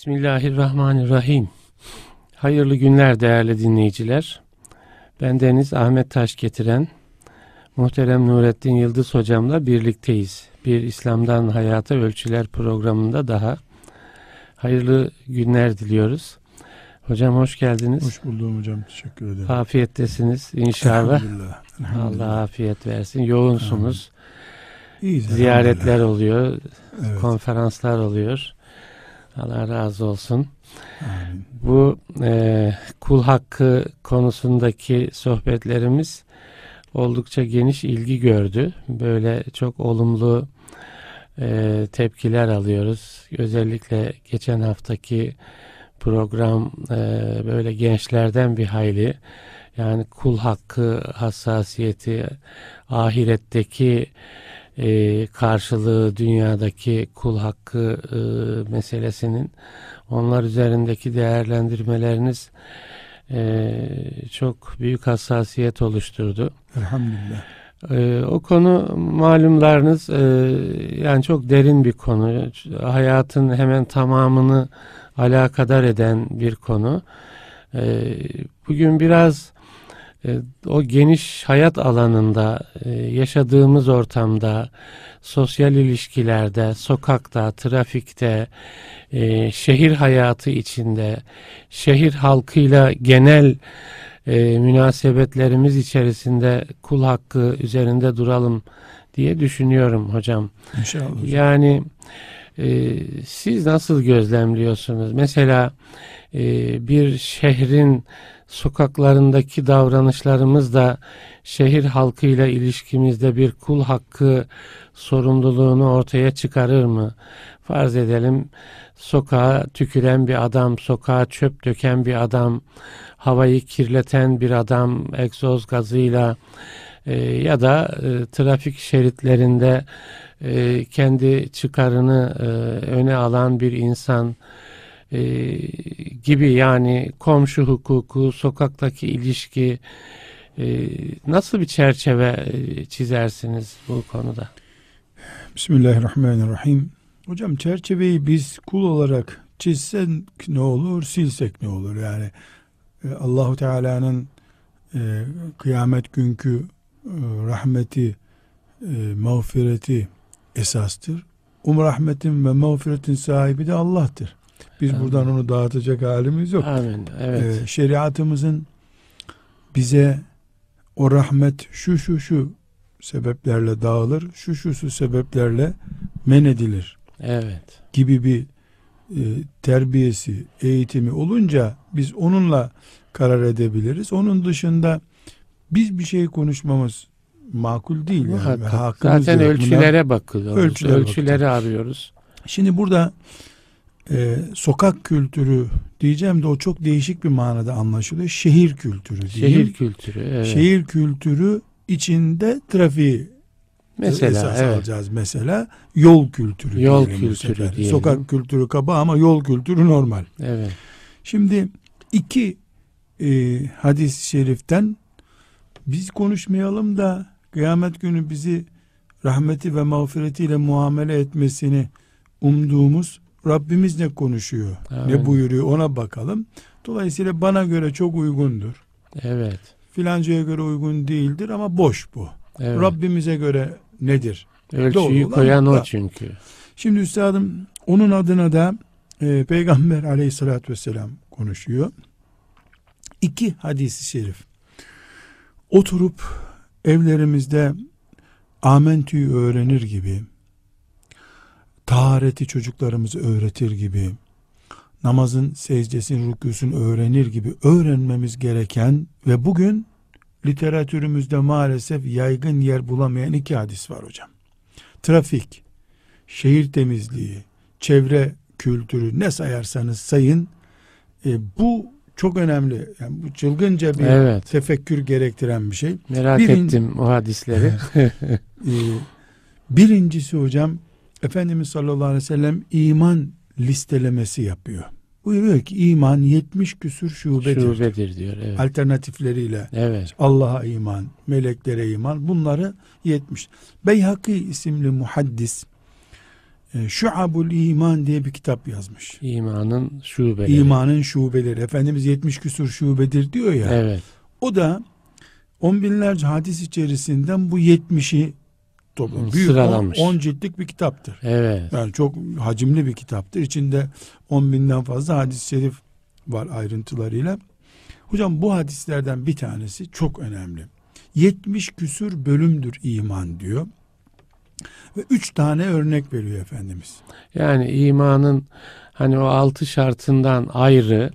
Bismillahirrahmanirrahim. Hayırlı günler değerli dinleyiciler. Ben Deniz Ahmet Taş getiren muhterem Nurettin Yıldız hocamla birlikteyiz. Bir İslam'dan Hayata Ölçüler programında daha hayırlı günler diliyoruz. Hocam hoş geldiniz. Hoş buldum hocam. Teşekkür ederim. Afiyettesiniz inşallah. Elhamdülillah. Elhamdülillah. Allah afiyet versin. Yoğunsunuz. İyiyiz, Ziyaretler oluyor, Evet. konferanslar oluyor. Allah razı olsun. Amin. Bu e, kul hakkı konusundaki sohbetlerimiz oldukça geniş ilgi gördü. Böyle çok olumlu e, tepkiler alıyoruz. Özellikle geçen haftaki program e, böyle gençlerden bir hayli yani kul hakkı hassasiyeti ahiretteki e, karşılığı dünyadaki kul hakkı e, meselesinin onlar üzerindeki değerlendirmeleriniz e, çok büyük hassasiyet oluşturdu. Elhamdülillah. E, o konu malumlarınız e, yani çok derin bir konu. Hayatın hemen tamamını alakadar eden bir konu. E, bugün biraz o geniş hayat alanında, e, yaşadığımız ortamda, sosyal ilişkilerde, sokakta, trafikte, e, şehir hayatı içinde, şehir halkıyla genel e, münasebetlerimiz içerisinde kul hakkı üzerinde duralım diye düşünüyorum hocam. İnşallah hocam. Yani e, siz nasıl gözlemliyorsunuz? Mesela e, bir şehrin sokaklarındaki davranışlarımız da şehir halkıyla ilişkimizde bir kul hakkı sorumluluğunu ortaya çıkarır mı? Farz edelim sokağa tüküren bir adam, sokağa çöp döken bir adam, havayı kirleten bir adam egzoz gazıyla e, ya da e, trafik şeritlerinde e, kendi çıkarını e, öne alan bir insan e, gibi yani komşu hukuku, sokaktaki ilişki e, nasıl bir çerçeve e, çizersiniz bu konuda? Bismillahirrahmanirrahim. Hocam çerçeveyi biz kul olarak çizsek ne olur, silsek ne olur? Yani e, Allahu Teala'nın e, kıyamet günkü e, rahmeti, e, mağfireti esastır. Um rahmetin ve mağfiretin sahibi de Allah'tır. Biz Amin. buradan onu dağıtacak halimiz yok. Amin. Evet. Ee, şeriatımızın bize o rahmet şu şu şu sebeplerle dağılır, şu şu şu sebeplerle men edilir evet. gibi bir e, terbiyesi, eğitimi olunca biz onunla karar edebiliriz. Onun dışında biz bir şey konuşmamız makul değil. Yani. Hakkımız Zaten yok. Ölçülere bakıyoruz. Ölçülere Ölçüleri arıyoruz. Şimdi burada e, sokak kültürü diyeceğim de o çok değişik bir manada anlaşılıyor. Şehir kültürü diyeyim. Şehir kültürü. Evet. Şehir kültürü içinde trafiği Mesela esas evet. alacağız mesela. Yol kültürü. Yol kültürü diyelim. Sokak kültürü kaba ama yol kültürü normal. Evet. Şimdi iki e, hadis-i şeriften biz konuşmayalım da kıyamet günü bizi rahmeti ve mağfiretiyle muamele etmesini umduğumuz Rabbimiz ne konuşuyor? Amin. Ne buyuruyor ona bakalım. Dolayısıyla bana göre çok uygundur. Evet. Filancaya göre uygun değildir ama boş bu. Evet. Rabbimize göre nedir? Ölçüyü doğru koyan o çünkü. Şimdi üstadım onun adına da e, Peygamber aleyhissalatü vesselam konuşuyor. İki hadisi şerif. Oturup evlerimizde amentüyü öğrenir gibi, tahareti çocuklarımızı öğretir gibi, namazın secdesini, rükûsunu öğrenir gibi öğrenmemiz gereken ve bugün literatürümüzde maalesef yaygın yer bulamayan iki hadis var hocam. Trafik, şehir temizliği, çevre kültürü ne sayarsanız sayın e, bu çok önemli. Yani bu çılgınca bir Evet. tefekkür gerektiren bir şey. Merak Birin- ettim o hadisleri. Ee, birincisi hocam Efendimiz sallallahu aleyhi ve sellem iman listelemesi yapıyor. Buyuruyor ki iman 70 küsür şubedir. Şubedir diyor. Evet. Alternatifleriyle Evet. Allah'a iman, meleklere iman bunları 70. Beyhaki isimli muhaddis Şuabul İman diye bir kitap yazmış. İmanın şubeleri. İmanın şubeleri. Efendimiz 70 küsur şubedir diyor ya. Evet. O da on binlerce hadis içerisinden bu 70'i toplam. Hı, Büyük sıralamış. 10 ciltlik bir kitaptır. Evet. Yani çok hacimli bir kitaptır. İçinde 10 binden fazla hadis-i şerif var ayrıntılarıyla. Hocam bu hadislerden bir tanesi çok önemli. 70 küsür bölümdür iman diyor. Ve 3 tane örnek veriyor Efendimiz. Yani imanın hani o altı şartından ayrı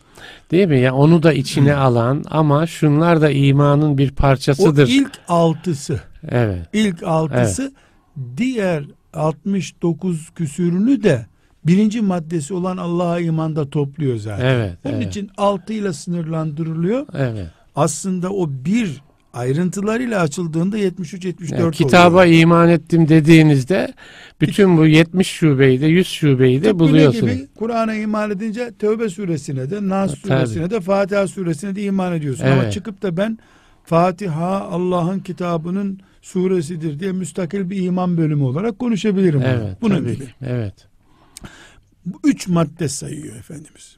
değil mi? Ya onu da içine alan ama şunlar da imanın bir O parçasıdır. ilk altısı. Evet. İlk altısı diğer 69 küsürünü de birinci maddesi olan Allah'a imanda topluyor zaten. Evet. Onun evet. için altıyla sınırlandırılıyor. Evet. Aslında o bir ayrıntılarıyla açıldığında 73-74 Yani kitaba oluyor. iman ettim dediğinizde bütün bu 70 şubeyi de 100 şubeyi de Tıpkı buluyorsunuz. gibi Kur'an'a iman edince Tevbe suresine de Nas Tabii. suresine de Fatiha suresine de iman ediyorsun. Ama Evet. çıkıp da ben Fatiha Allah'ın kitabının suresidir diye müstakil bir iman bölümü olarak konuşabilirim. bunu. Evet. Bunun tabii gibi. Evet. Bu üç madde sayıyor Efendimiz.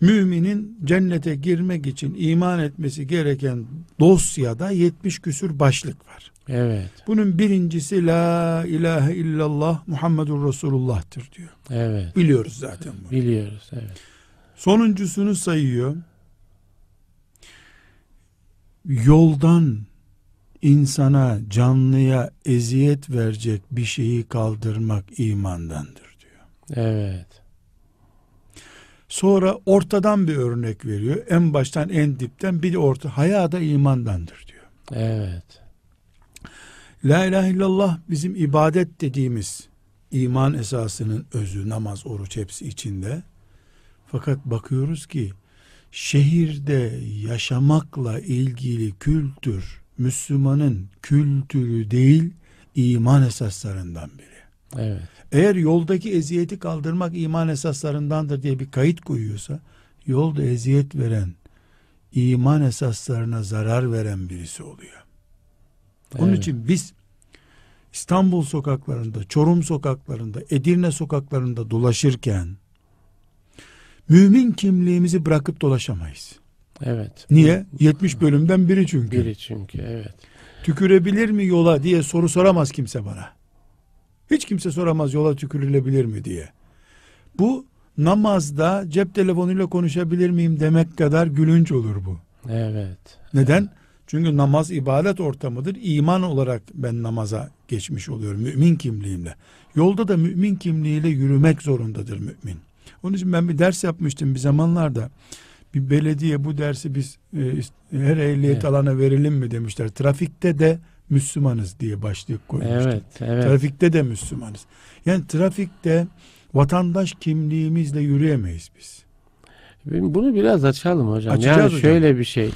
Müminin cennete girmek için iman etmesi gereken dosyada 70 küsür başlık var. Evet. Bunun birincisi La ilahe illallah Muhammedur Resulullah'tır diyor. Evet. Biliyoruz zaten bunu. Biliyoruz. Evet. Sonuncusunu sayıyor. Yoldan insana, canlıya eziyet verecek bir şeyi kaldırmak imandandır diyor. Evet. Sonra ortadan bir örnek veriyor. En baştan en dipten bir de orta. Haya da imandandır diyor. Evet. La ilahe illallah bizim ibadet dediğimiz iman esasının özü, namaz, oruç hepsi içinde. Fakat bakıyoruz ki şehirde yaşamakla ilgili kültür Müslümanın kültürü değil iman esaslarından biri. Evet. Eğer yoldaki eziyeti kaldırmak iman esaslarındandır diye bir kayıt koyuyorsa yolda eziyet veren iman esaslarına zarar veren birisi oluyor. Onun Evet. için biz İstanbul sokaklarında, Çorum sokaklarında, Edirne sokaklarında dolaşırken mümin kimliğimizi bırakıp dolaşamayız. Evet. Niye? 70 bölümden biri çünkü. Biri çünkü evet. Tükürebilir mi yola diye soru soramaz kimse bana. Hiç kimse soramaz yola tükürülebilir mi diye. Bu namazda cep telefonuyla konuşabilir miyim demek kadar gülünç olur bu. Evet. Neden? Çünkü namaz ibadet ortamıdır. İman olarak ben namaza geçmiş oluyorum mümin kimliğimle. Yolda da mümin kimliğiyle yürümek zorundadır mümin. Onun için ben bir ders yapmıştım bir zamanlarda. Bir belediye bu dersi biz e, her ehliyet Evet. alana verelim mi demişler. Trafikte de Müslümanız diye başlık koymuştum. Evet. Evet. Trafikte de Müslümanız. Yani trafikte vatandaş kimliğimizle yürüyemeyiz biz. Bunu biraz açalım hocam. Açacağız yani hocam. şöyle bir şey.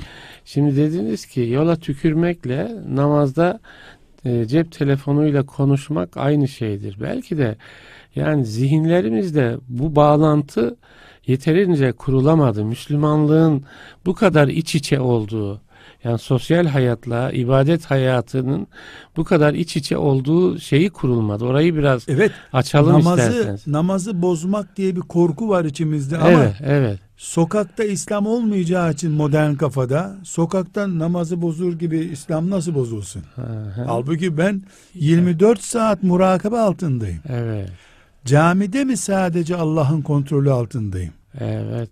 Şimdi dediniz ki yola tükürmekle namazda e, cep telefonuyla konuşmak aynı şeydir. Belki de yani zihinlerimizde bu bağlantı yeterince kurulamadı. Müslümanlığın bu kadar iç içe olduğu yani sosyal hayatla ibadet hayatının bu kadar iç içe olduğu şeyi kurulmadı. Orayı biraz Evet açalım namazı isterseniz. namazı bozmak diye bir korku var içimizde ama Evet, evet. sokakta İslam olmayacağı için modern kafada sokakta namazı bozur gibi İslam nasıl bozulsun? Hı hı. Halbuki ben 24 saat murakabe altındayım. Evet. Camide mi sadece Allah'ın kontrolü altındayım? Evet.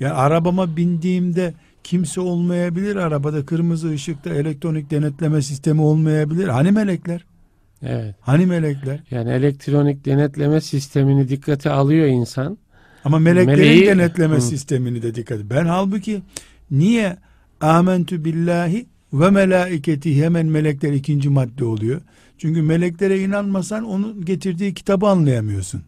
Yani arabama bindiğimde kimse olmayabilir arabada kırmızı ışıkta elektronik denetleme sistemi olmayabilir. Hani melekler? Evet. Hani melekler? Yani elektronik denetleme sistemini dikkate alıyor insan. Ama meleklerin Meleği- denetleme Hı. sistemini de dikkat. Ben halbuki niye amentü billahi ve melaiketi hemen melekler ikinci madde oluyor. Çünkü meleklere inanmasan onun getirdiği kitabı anlayamıyorsun.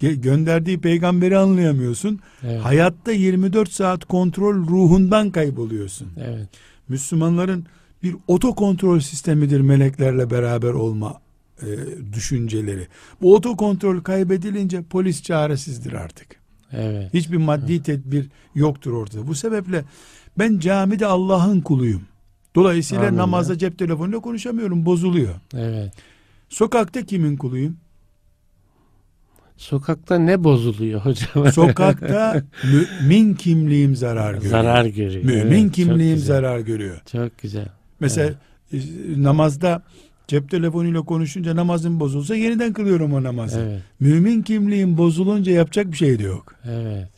Gönderdiği peygamberi anlayamıyorsun. Evet. Hayatta 24 saat kontrol ruhundan kayboluyorsun. Evet. Müslümanların bir otokontrol sistemidir meleklerle beraber olma e, düşünceleri. Bu otokontrol kaybedilince polis çaresizdir artık. Evet. Hiçbir maddi tedbir yoktur ortada. Bu sebeple ben camide Allah'ın kuluyum. Dolayısıyla Amin. namazda cep telefonuyla konuşamıyorum, bozuluyor. Evet. Sokakta kimin kuluyum? Sokakta ne bozuluyor hocam? Sokakta mümin kimliğim zarar görüyor. Zarar görüyor. Mümin Evet, kimliğim zarar görüyor. Çok güzel. Mesela e, namazda cep telefonuyla konuşunca namazım bozulsa yeniden kılıyorum o namazı. Evet. Mümin kimliğim bozulunca yapacak bir şey de yok. Evet.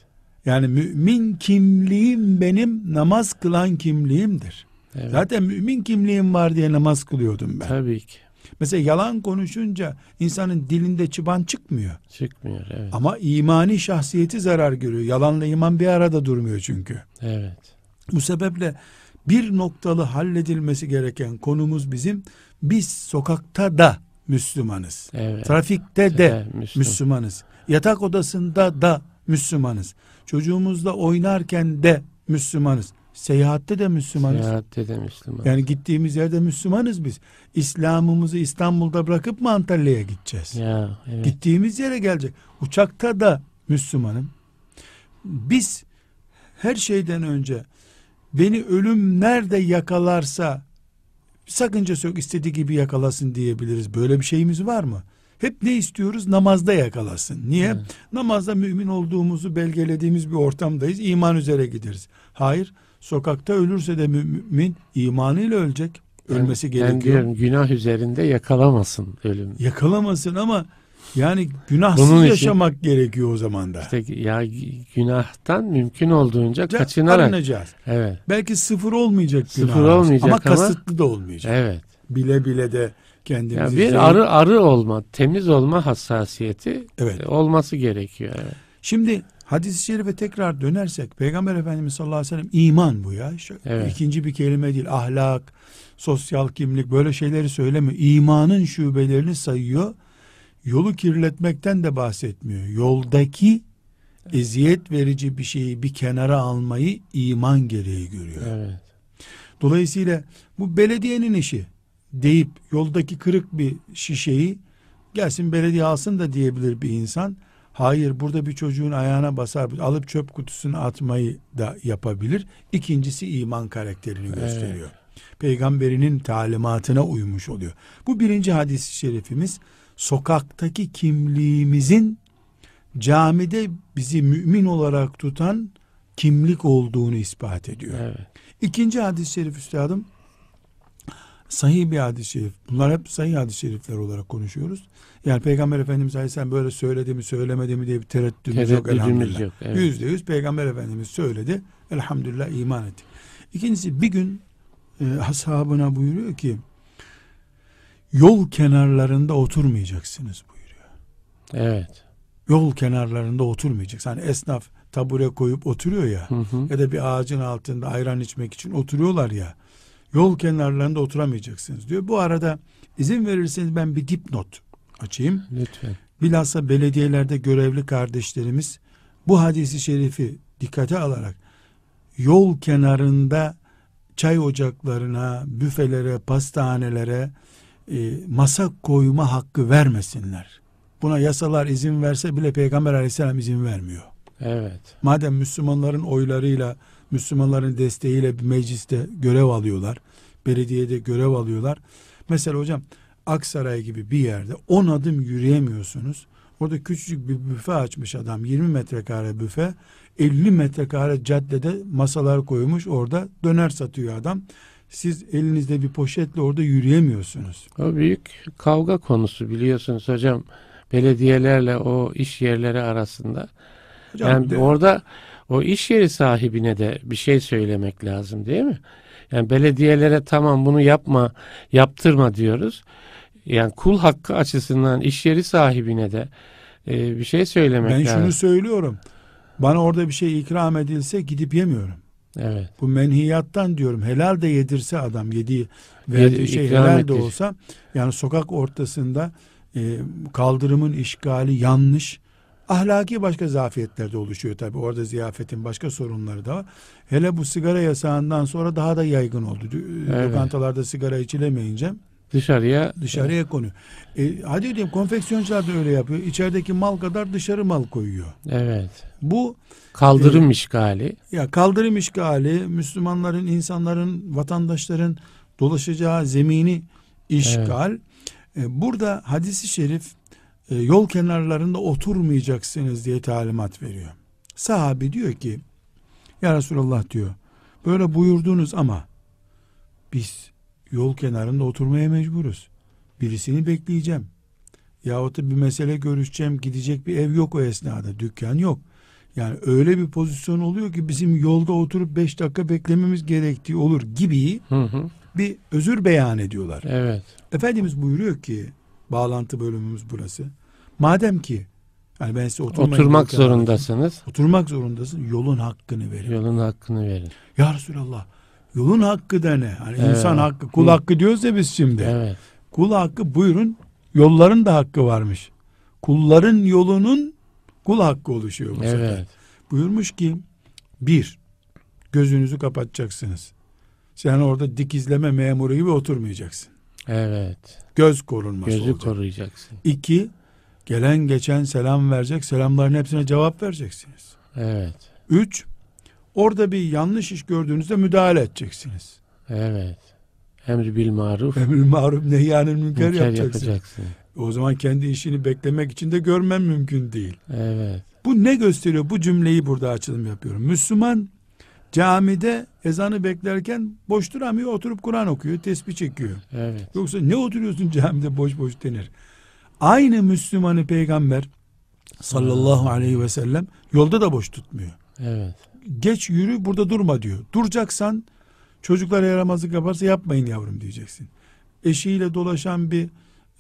Yani mümin kimliğim benim namaz kılan kimliğimdir. evet. Zaten mümin kimliğim var diye namaz kılıyordum ben. Tabii ki. Mesela yalan konuşunca insanın dilinde çıban çıkmıyor. Çıkmıyor. Evet. Ama imani şahsiyeti zarar görüyor. Yalanla iman bir arada durmuyor çünkü. Evet. Bu sebeple bir noktalı halledilmesi gereken konumuz bizim biz sokakta da Müslümanız. Evet. Trafikte de Evet, Müslüman. Müslümanız. Yatak odasında da Müslümanız. Çocuğumuzla oynarken de Müslümanız. Seyahatte de Müslümanız. Seyahatte de Müslüman. Yani gittiğimiz yerde Müslümanız biz. İslam'ımızı İstanbul'da bırakıp mı Antalya'ya gideceğiz? ya evet. Gittiğimiz yere gelecek. Uçakta da Müslümanım. Biz her şeyden önce beni ölüm nerede yakalarsa sakıncası yok istediği gibi yakalasın diyebiliriz. Böyle bir şeyimiz var mı? Hep ne istiyoruz? Namazda yakalasın. Niye? Evet. Namazda mümin olduğumuzu belgelediğimiz bir ortamdayız. İman üzere gideriz. Hayır. Sokakta ölürse de mümin imanıyla ölecek. Ölmesi ben, gerekiyor. Ben diyorum günah üzerinde yakalamasın ölüm. Yakalamasın ama yani günahsız Bunun için- yaşamak gerekiyor o zaman da. İşte ya günahtan mümkün olduğunca Ya, kaçınarak. arınacağız. Evet. Belki sıfır olmayacak Sıfır günahımız. olmayacak ama ama- kasıtlı da olmayacak. Evet. Bile bile de kendimizi Ya bir zehir- arı arı olma, temiz olma hassasiyeti Evet. e, olması gerekiyor. Evet. Şimdi hadis-i şerife tekrar dönersek Peygamber Efendimiz sallallahu aleyhi ve sellem iman bu ya. Şu- Evet. İkinci bir kelime değil. Ahlak, sosyal kimlik böyle şeyleri söylemiyor. İmanın şubelerini sayıyor. Yolu kirletmekten de bahsetmiyor. Yoldaki eziyet verici bir şeyi bir kenara almayı iman gereği görüyor. Evet. Dolayısıyla bu belediyenin işi deyip yoldaki kırık bir şişeyi gelsin belediye alsın da diyebilir bir insan. Hayır burada bir çocuğun ayağına basar alıp çöp kutusuna atmayı da yapabilir. İkincisi iman karakterini gösteriyor. Peygamberinin talimatına uymuş oluyor. Bu birinci hadis-i şerifimiz sokaktaki kimliğimizin camide bizi mümin olarak tutan kimlik olduğunu ispat ediyor. Evet. İkinci hadis-i şerif üstadım sahih bir hadis-i şerif. Bunlar hep sahih hadis-i şerifler olarak konuşuyoruz. Yani Peygamber Efendimiz Aleyhisselam böyle söyledi mi söylemedi mi diye bir tereddüdümüz yok Tereddüdümüz elhamdülillah. yok. Evet. Yüzde yüz Peygamber Efendimiz söyledi. Elhamdülillah iman ettik. İkincisi bir gün e, ashabına buyuruyor ki yol kenarlarında oturmayacaksınız buyuruyor. Evet. Yol kenarlarında oturmayacaksın. Hani esnaf tabure koyup oturuyor ya Hı hı. ya da bir ağacın altında ayran içmek için oturuyorlar ya. Yol kenarlarında oturamayacaksınız diyor. Bu arada izin verirseniz ben bir dipnot açayım. Lütfen. Bilhassa belediyelerde görevli kardeşlerimiz bu hadisi şerifi dikkate alarak yol kenarında çay ocaklarına, büfelere, pastanelere e, masa koyma hakkı vermesinler. Buna yasalar izin verse bile Peygamber aleyhisselam izin vermiyor. Evet. Madem Müslümanların oylarıyla, Müslümanların desteğiyle bir mecliste görev alıyorlar, belediyede görev alıyorlar. Mesela hocam Aksaray gibi bir yerde 10 adım yürüyemiyorsunuz. Orada küçücük bir büfe açmış adam 20 metrekare büfe 50 metrekare caddede masalar koymuş orada döner satıyor adam. Siz elinizde bir poşetle orada yürüyemiyorsunuz. O büyük kavga konusu biliyorsunuz hocam. Belediyelerle o iş yerleri arasında. Hocam Yani de- orada o iş yeri sahibine de bir şey söylemek lazım değil mi? Yani belediyelere tamam bunu yapma, yaptırma diyoruz. Yani kul hakkı açısından iş yeri sahibine de e, bir şey söylemek ben lazım. şunu söylüyorum. Bana orada bir şey ikram edilse gidip yemiyorum. Evet. Bu menhiyattan diyorum. Helal de yedirse adam yediği verdiği Yedi- şey helal de ettir. olsa yani sokak ortasında e, kaldırımın işgali yanlış. Ahlaki başka zafiyetler de oluşuyor tabi. Orada ziyafetin başka sorunları da var. Hele bu sigara yasağından sonra daha da yaygın oldu. Evet. Lokantalarda sigara içilemeyince Dışarıya dışarıya konuyor. E, hadi diyeyim konfeksiyoncular da öyle yapıyor. İçerideki mal kadar dışarı mal koyuyor. evet. Bu Kaldırım işgali. Ya kaldırım işgali, Müslümanların, insanların, vatandaşların dolaşacağı zemini işgal. E, Burada hadisi şerif e, yol kenarlarında oturmayacaksınız diye talimat veriyor. Sahabi diyor ki ya Resulallah diyor böyle buyurdunuz ama biz yol kenarında oturmaya mecburuz. Birisini bekleyeceğim. Yahut da bir mesele görüşeceğim gidecek bir ev yok o esnada dükkan yok. Yani öyle bir pozisyon oluyor ki bizim yolda oturup beş dakika beklememiz gerektiği olur gibi Hı hı. bir özür beyan ediyorlar. Evet. Efendimiz buyuruyor ki bağlantı bölümümüz burası. Madem ki yani ben size Oturmak zorundasınız. Oturmak zorundasın. Yolun hakkını verin. Yolun hakkını verin. Ya Resulallah yolun hakkı da ne? Hani Evet. insan hakkı, kul hakkı diyoruz ya biz şimdi. Evet. Kul hakkı buyurun. Yolların da hakkı varmış. Kulların yolunun kul hakkı oluşuyor bu sefer. Evet. Buyurmuş ki bir, gözünüzü kapatacaksınız. Sen orada dikizleme memuru gibi oturmayacaksın. Evet. Göz korunması Gözü olacak. koruyacaksın. İki, gelen geçen selam verecek. Selamların hepsine cevap vereceksiniz. Evet. Üç, orada bir yanlış iş gördüğünüzde müdahale edeceksiniz. Evet. Emri bil maruf. Emri maruf nehyanil münker münker yapacaksın. yapacaksın. O zaman kendi işini beklemek için de görmem mümkün değil. Evet. Bu ne gösteriyor? Bu cümleyi burada açılım yapıyorum. Müslüman camide ezanı beklerken boş duramıyor, oturup Kur'an okuyor, tesbih çekiyor. Evet. Yoksa ne oturuyorsun camide boş boş denir. Aynı Müslümanı peygamber sallallahu aleyhi ve sellem yolda da boş tutmuyor. Evet. Geç yürü burada durma diyor. Duracaksan çocuklar yaramazlık yaparsa yapmayın yavrum diyeceksin. Eşiyle dolaşan bir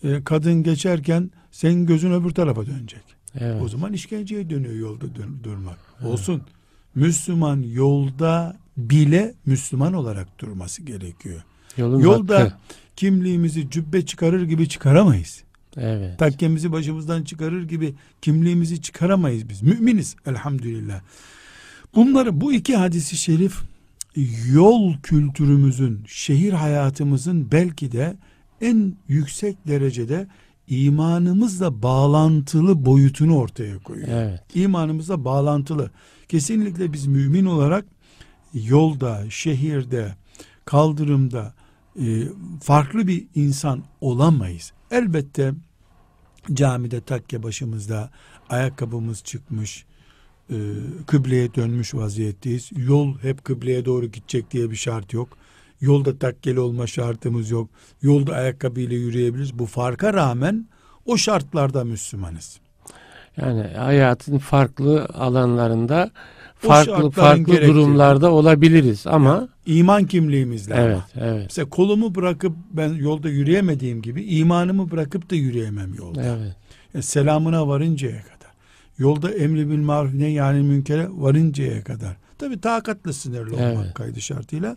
e, kadın geçerken senin gözün öbür tarafa dönecek. Evet. O zaman işkenceye dönüyor yolda dön- durmak. Olsun. Müslüman yolda bile Müslüman olarak durması gerekiyor. Yolun Yolda hakkı. kimliğimizi cübbe çıkarır gibi çıkaramayız. Evet. Takkemizi başımızdan çıkarır gibi kimliğimizi çıkaramayız biz. Müminiz elhamdülillah. Bunları bu iki hadisi şerif yol kültürümüzün, şehir hayatımızın belki de en yüksek derecede imanımızla bağlantılı boyutunu ortaya koyuyor. Evet. İmanımızla bağlantılı. Kesinlikle biz mümin olarak yolda, şehirde, kaldırımda e, farklı bir insan olamayız. Elbette camide takke başımızda ayakkabımız çıkmış, e, kıbleye dönmüş vaziyetteyiz. Yol hep kıbleye doğru gidecek diye bir şart yok. Yolda takkeli olma şartımız yok. Yolda ayakkabıyla yürüyebiliriz. Bu farka rağmen o şartlarda Müslümanız. Yani hayatın farklı alanlarında O farklı farklı gerektiği- durumlarda olabiliriz ama İman kimliğimizle ama. evet, evet. Mesela kolumu bırakıp ben yolda yürüyemediğim gibi imanımı bırakıp da yürüyemem yolda. Evet. Yani selamına varıncaya kadar. Yolda emri bil maruf ne yani münkere varıncaya kadar. Tabi takatlı sınırlı olmak Evet. kaydı şartıyla.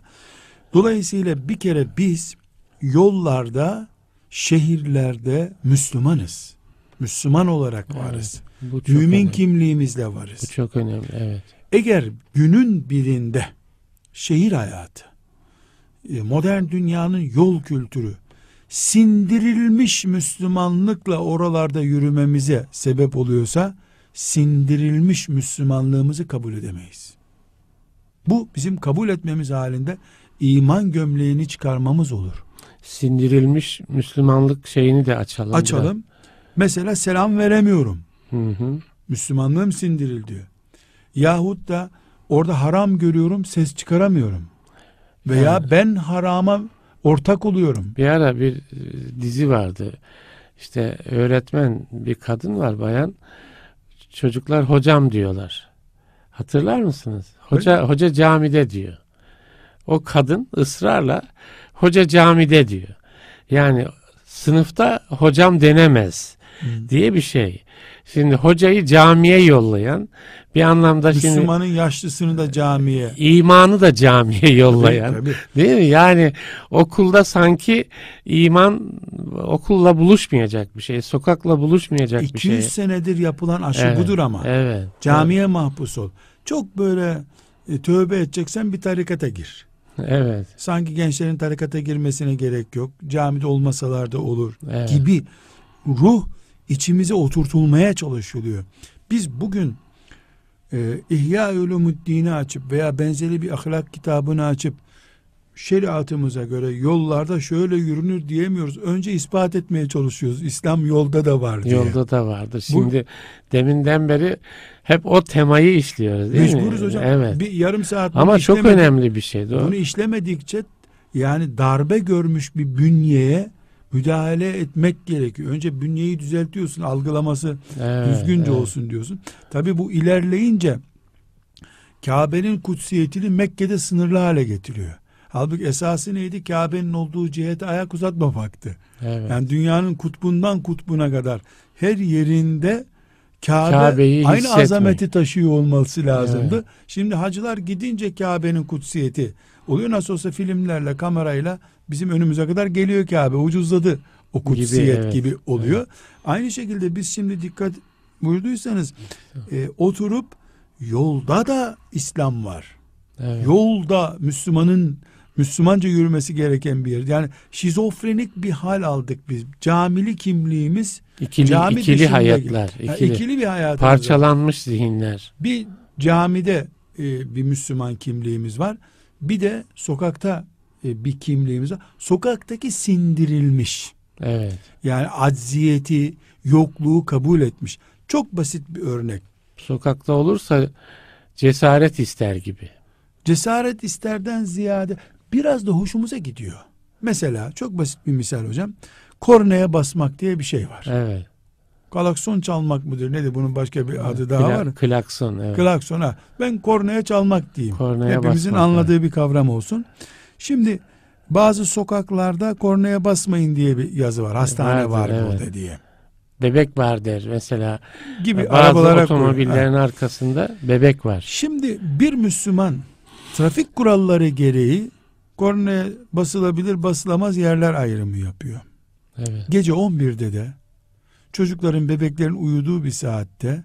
Dolayısıyla bir kere biz yollarda, şehirlerde Müslümanız. Müslüman olarak varız. Bu çok Mümin önemli. kimliğimizle varız. Bu çok önemli. Evet. Eğer günün birinde şehir hayatı, e, modern dünyanın yol kültürü, sindirilmiş Müslümanlıkla oralarda yürümemize sebep oluyorsa, sindirilmiş Müslümanlığımızı kabul edemeyiz. Bu bizim kabul etmemiz halinde iman gömleğini çıkarmamız olur. Sindirilmiş Müslümanlık şeyini de açalım. Açalım. Mesela selam veremiyorum. biraz. Hı hı. Müslümanlığım sindiril diyor. Yahut da orada haram görüyorum ses çıkaramıyorum. Veya Yani. ben harama ortak oluyorum. Bir ara bir e, dizi vardı. İşte öğretmen bir kadın var bayan. Çocuklar hocam diyorlar. Hatırlar mısınız? Hoca hoca camide diyor. O kadın ısrarla hoca camide diyor. Yani sınıfta hocam denemez diye bir şey. Şimdi hocayı camiye yollayan bir anlamda şimdi Müslümanın yaşlısını da camiye. imanı da camiye yollayan Tabii, Değil mi? Yani okulda sanki iman okulla buluşmayacak bir şey, sokakla buluşmayacak bir 200 şey. senedir yapılan aşı Evet, budur ama. Evet. Camiye mahpus ol. Çok böyle e, tövbe edeceksen bir tarikata gir. Evet. Sanki gençlerin tarikata girmesine gerek yok. Camide olmasalar da olur Evet. gibi ruh içimize oturtulmaya çalışılıyor. Biz bugün e, İhya Ulumuddin'i açıp veya benzeri bir ahlak kitabını açıp şeriatımıza göre yollarda şöyle yürünür diyemiyoruz. Önce ispat etmeye çalışıyoruz. İslam yolda da var diye. Yolda da vardır. Şimdi Bu, deminden beri hep o temayı işliyoruz değil Mecburuz mi? hocam. Evet. Bir yarım saat Ama çok önemli bir şey. Doğru. Bunu işlemedikçe yani darbe görmüş bir bünyeye müdahale etmek gerekiyor. Önce bünyeyi düzeltiyorsun, algılaması evet, düzgünce evet. olsun diyorsun. Tabi bu ilerleyince Kabe'nin kutsiyetini Mekke'de sınırlı hale getiriyor. Halbuki esası neydi? Kabe'nin olduğu cihete ayak uzatmamaktı. Evet. Yani dünyanın kutbundan kutbuna kadar her yerinde Kabe Kabe'yi aynı azameti taşıyor olması lazımdı. Evet. Şimdi hacılar gidince Kabe'nin kutsiyeti oluyor. Nasıl olsa filmlerle, kamerayla bizim önümüze kadar geliyor Kabe. Ucuzladı o kutsiyet gibi, evet. gibi oluyor. Evet. Aynı şekilde biz şimdi dikkat buyurduysanız e, oturup yolda da İslam var. Evet. Yolda Müslümanın Müslümanca yürümesi gereken bir yer. Yani şizofrenik bir hal aldık biz. Camili kimliğimiz ikili, cami ikili hayatlar. Ikili. Yani ikili bir hayat. Parçalanmış var. zihinler. Bir camide e, bir Müslüman kimliğimiz var. Bir de sokakta e, bir kimliğimiz var. Sokaktaki sindirilmiş. Evet. Yani acziyeti, yokluğu kabul etmiş. Çok basit bir örnek. Sokakta olursa cesaret ister gibi. Cesaret isterden ziyade biraz da hoşumuza gidiyor. Mesela çok basit bir misal hocam. Kornaya basmak diye bir şey var. Evet. Klakson çalmak mıdır? Nedir? Bunun başka bir adı daha Kla, var. Klakson. Evet. Klakson ha. Ben kornaya çalmak diyeyim. Kornaya Hepimizin basmak, anladığı evet. bir kavram olsun. Şimdi bazı sokaklarda kornaya basmayın diye bir yazı var. Hastane Vardır, var burada evet. diye. Bebek var der mesela. Gibi bazı otomobillerin koy. arkasında bebek var. Şimdi bir Müslüman trafik kuralları gereği kornaya basılabilir basılamaz yerler ayrımı yapıyor. Evet. Gece 11'de de çocukların bebeklerin uyuduğu bir saatte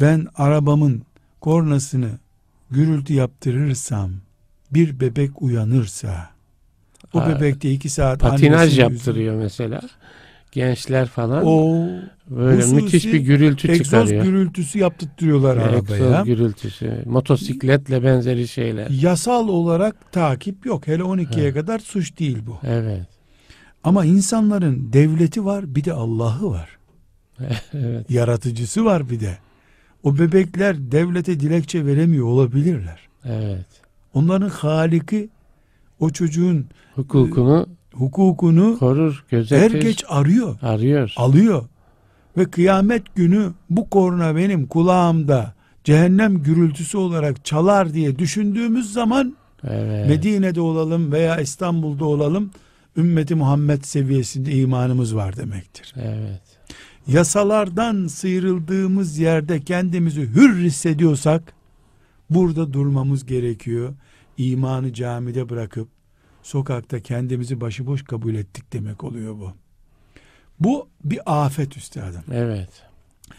ben arabamın kornasını gürültü yaptırırsam bir bebek uyanırsa o ha, bebekte iki saat patinaj yaptırıyor yüzü, mesela gençler falan o böyle müthiş bir gürültü egzoz çıkarıyor. Gürültüsü yaptırtıyorlar ya, arabaya. Egzoz gürültüsü, motosikletle benzeri şeyler. Yasal olarak takip yok. Hele 12'ye evet. kadar suç değil bu. Evet. Ama insanların devleti var, bir de Allah'ı var. evet. Yaratıcısı var bir de. O bebekler devlete dilekçe veremiyor olabilirler. Evet. Onların haliki o çocuğun hukukunu hukukunu korur, gözetir. Er geç arıyor. Arıyor. Alıyor. Ve kıyamet günü bu korna benim kulağımda cehennem gürültüsü olarak çalar diye düşündüğümüz zaman evet. Medine'de olalım veya İstanbul'da olalım ümmeti Muhammed seviyesinde imanımız var demektir. Evet. Yasalardan sıyrıldığımız yerde kendimizi hür hissediyorsak burada durmamız gerekiyor. İmanı camide bırakıp sokakta kendimizi başıboş kabul ettik demek oluyor bu. Bu bir afet üstadım. Evet.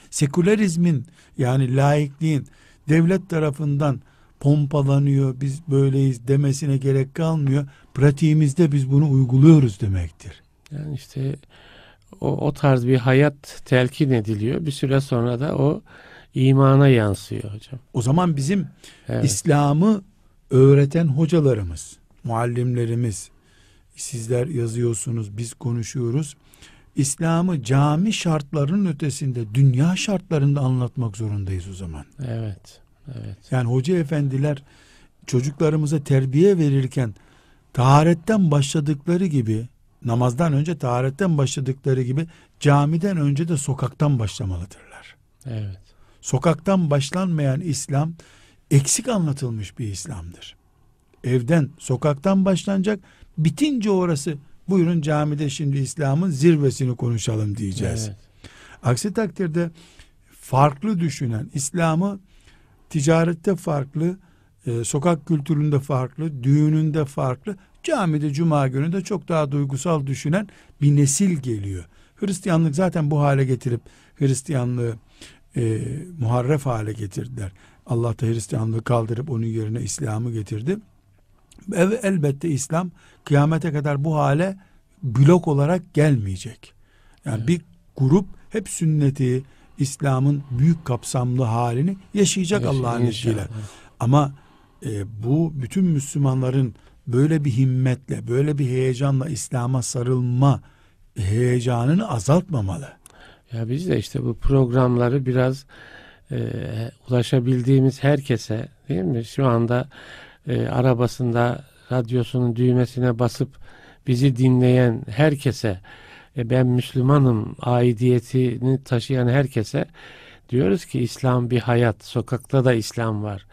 Sekülerizmin yani laikliğin devlet tarafından pompalanıyor, biz böyleyiz demesine gerek kalmıyor. Pratiğimizde biz bunu uyguluyoruz demektir. Yani işte o, o tarz bir hayat telkin ediliyor. Bir süre sonra da o imana yansıyor hocam. O zaman bizim evet. İslam'ı öğreten hocalarımız, muallimlerimiz, sizler yazıyorsunuz, biz konuşuyoruz. İslam'ı cami şartlarının ötesinde dünya şartlarında anlatmak zorundayız o zaman. Evet. Evet. Yani hoca efendiler çocuklarımıza terbiye verirken taharetten başladıkları gibi namazdan önce taharetten başladıkları gibi camiden önce de sokaktan başlamalıdırlar. Evet. Sokaktan başlanmayan İslam eksik anlatılmış bir İslam'dır. Evden, sokaktan başlanacak. Bitince orası buyurun camide şimdi İslam'ın zirvesini konuşalım diyeceğiz. Evet. Aksi takdirde farklı düşünen İslam'ı ticarette farklı, e, sokak kültüründe farklı, düğününde farklı, camide cuma günü de çok daha duygusal düşünen bir nesil geliyor. Hristiyanlık zaten bu hale getirip Hristiyanlığı e, muharref hale getirdiler. Allah da Hristiyanlığı kaldırıp onun yerine İslam'ı getirdi. Ve elbette İslam kıyamete kadar bu hale blok olarak gelmeyecek. Yani evet. bir grup hep sünneti, İslam'ın büyük kapsamlı halini yaşayacak Allah'ın izniyle. Ama e, bu bütün Müslümanların böyle bir himmetle, böyle bir heyecanla İslam'a sarılma heyecanını azaltmamalı. Ya biz de işte bu programları biraz e, ulaşabildiğimiz herkese değil mi? Şu anda e, arabasında radyosunun düğmesine basıp bizi dinleyen herkese e, ben Müslümanım aidiyetini taşıyan herkese diyoruz ki İslam bir hayat. Sokakta da İslam var.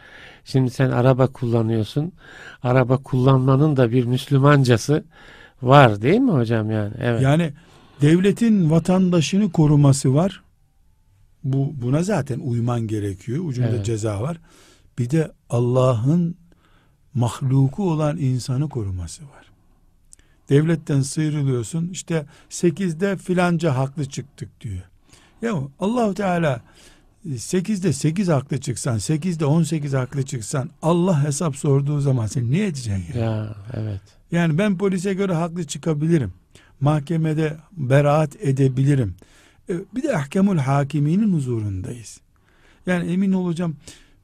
Şimdi sen araba kullanıyorsun. Araba kullanmanın da bir Müslümancası var değil mi hocam yani? Evet. Yani devletin vatandaşını koruması var. Bu buna zaten uyman gerekiyor. Ucunda evet. ceza var. Bir de Allah'ın mahluku olan insanı koruması var. Devletten sıyrılıyorsun. İşte sekizde filanca haklı çıktık diyor. Ya Allahu Teala 8'de 8 haklı çıksan, 8'de 18 haklı çıksan Allah hesap sorduğu zaman sen ne edeceksin ya? Ya evet. Yani ben polise göre haklı çıkabilirim. Mahkemede beraat edebilirim. E, bir de ahkamul hakiminin huzurundayız. Yani emin olacağım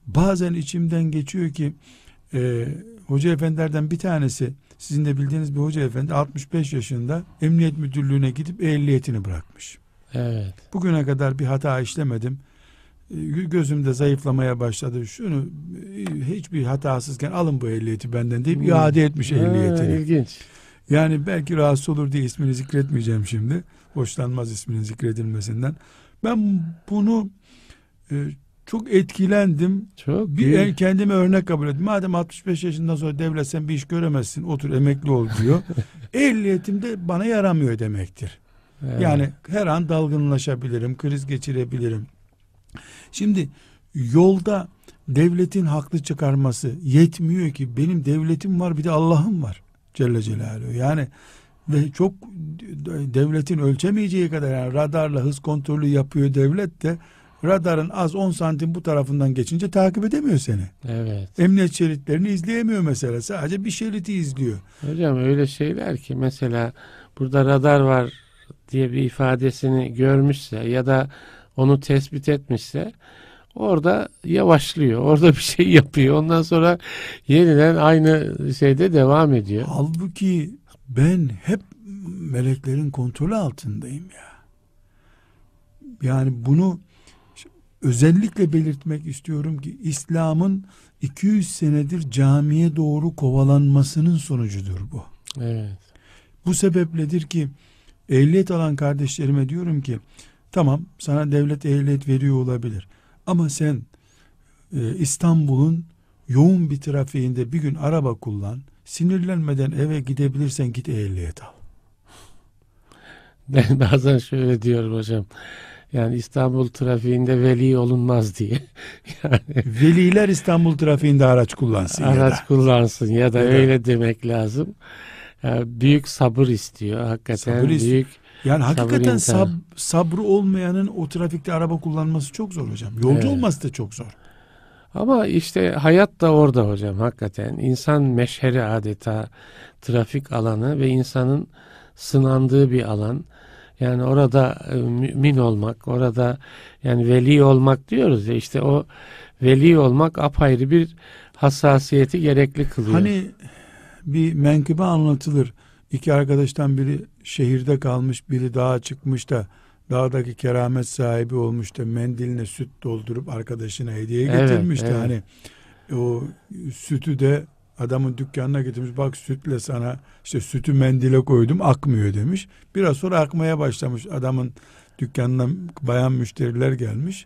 bazen içimden geçiyor ki e, hoca efendilerden bir tanesi sizin de bildiğiniz bir hoca efendi 65 yaşında emniyet müdürlüğüne gidip ehliyetini bırakmış. Evet. Bugüne kadar bir hata işlemedim. E, gözümde zayıflamaya başladı. Şunu e, hiçbir hatasızken alın bu ehliyeti benden deyip hmm. iade etmiş ehliyetini. Ha, ilginç. Yani belki rahatsız olur diye ismini zikretmeyeceğim şimdi. Hoşlanmaz isminin zikredilmesinden. Ben bunu e, çok etkilendim. Çok bir iyi. kendime örnek kabul ettim. Madem 65 yaşından sonra devlet sen bir iş göremezsin. Otur emekli ol diyor. Ehliyetim de bana yaramıyor demektir. Evet. Yani her an dalgınlaşabilirim, kriz geçirebilirim. Şimdi yolda devletin haklı çıkarması yetmiyor ki benim devletim var bir de Allah'ım var Celle Celaluhu. Yani ve çok devletin ölçemeyeceği kadar yani radarla hız kontrolü yapıyor devlet de radarın az 10 santim bu tarafından geçince takip edemiyor seni. Evet. Emniyet şeritlerini izleyemiyor mesela. Sadece bir şeridi izliyor. Hocam öyle şeyler ki mesela burada radar var diye bir ifadesini görmüşse ya da onu tespit etmişse orada yavaşlıyor. Orada bir şey yapıyor. Ondan sonra yeniden aynı şeyde devam ediyor. Halbuki ben hep meleklerin kontrolü altındayım ya. Yani bunu özellikle belirtmek istiyorum ki İslam'ın 200 senedir camiye doğru kovalanmasının sonucudur bu. Evet. Bu sebepledir ki ehliyet alan kardeşlerime diyorum ki tamam sana devlet ehliyet veriyor olabilir ama sen e, İstanbul'un yoğun bir trafiğinde bir gün araba kullan sinirlenmeden eve gidebilirsen git ehliyet al. Ben bazen şöyle diyorum hocam yani İstanbul trafiğinde veli olunmaz diye. yani Veliler İstanbul trafiğinde araç kullansın. Araç ya da. kullansın ya da ya öyle da. demek lazım. Yani büyük sabır istiyor hakikaten sabır büyük. Istiyor. Yani hakikaten sab, sabrı olmayanın o trafikte araba kullanması çok zor hocam. Yolcu evet. olması da çok zor. Ama işte hayat da orada hocam hakikaten. İnsan meşheri adeta trafik alanı ve insanın sınandığı bir alan. Yani orada e, mümin olmak, orada yani veli olmak diyoruz ya işte o veli olmak apayrı bir hassasiyeti gerekli kılıyor. Hani bir menkıbe anlatılır. İki arkadaştan biri şehirde kalmış, biri dağa çıkmış da dağdaki keramet sahibi olmuş da mendiline süt doldurup arkadaşına hediye getirmişti. Evet, evet. Hani o sütü de adamın dükkanına getirmiş bak sütle sana işte sütü mendile koydum akmıyor demiş. Biraz sonra akmaya başlamış adamın dükkanına bayan müşteriler gelmiş.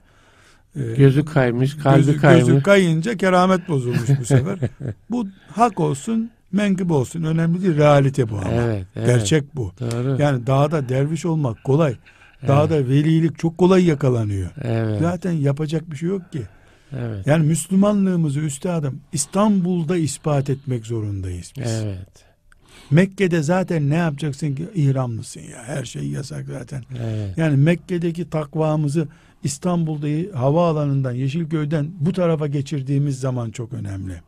Ee, gözü kaymış, kalbi gözü, kaymış. Gözü kayınca keramet bozulmuş bu sefer. bu hak olsun, menkıbe olsun. Önemli değil, realite bu ama. Evet, evet. Gerçek bu. Doğru. Yani dağda derviş olmak kolay. Dağda evet. velilik çok kolay yakalanıyor. Evet. Zaten yapacak bir şey yok ki. Evet. Yani Müslümanlığımızı üstadım İstanbul'da ispat etmek zorundayız biz. Evet. Mekke'de zaten ne yapacaksın ki ihramlısın ya her şey yasak zaten. Evet. Yani Mekke'deki takvamızı İstanbul'da havaalanından Yeşilköy'den bu tarafa geçirdiğimiz zaman çok önemli.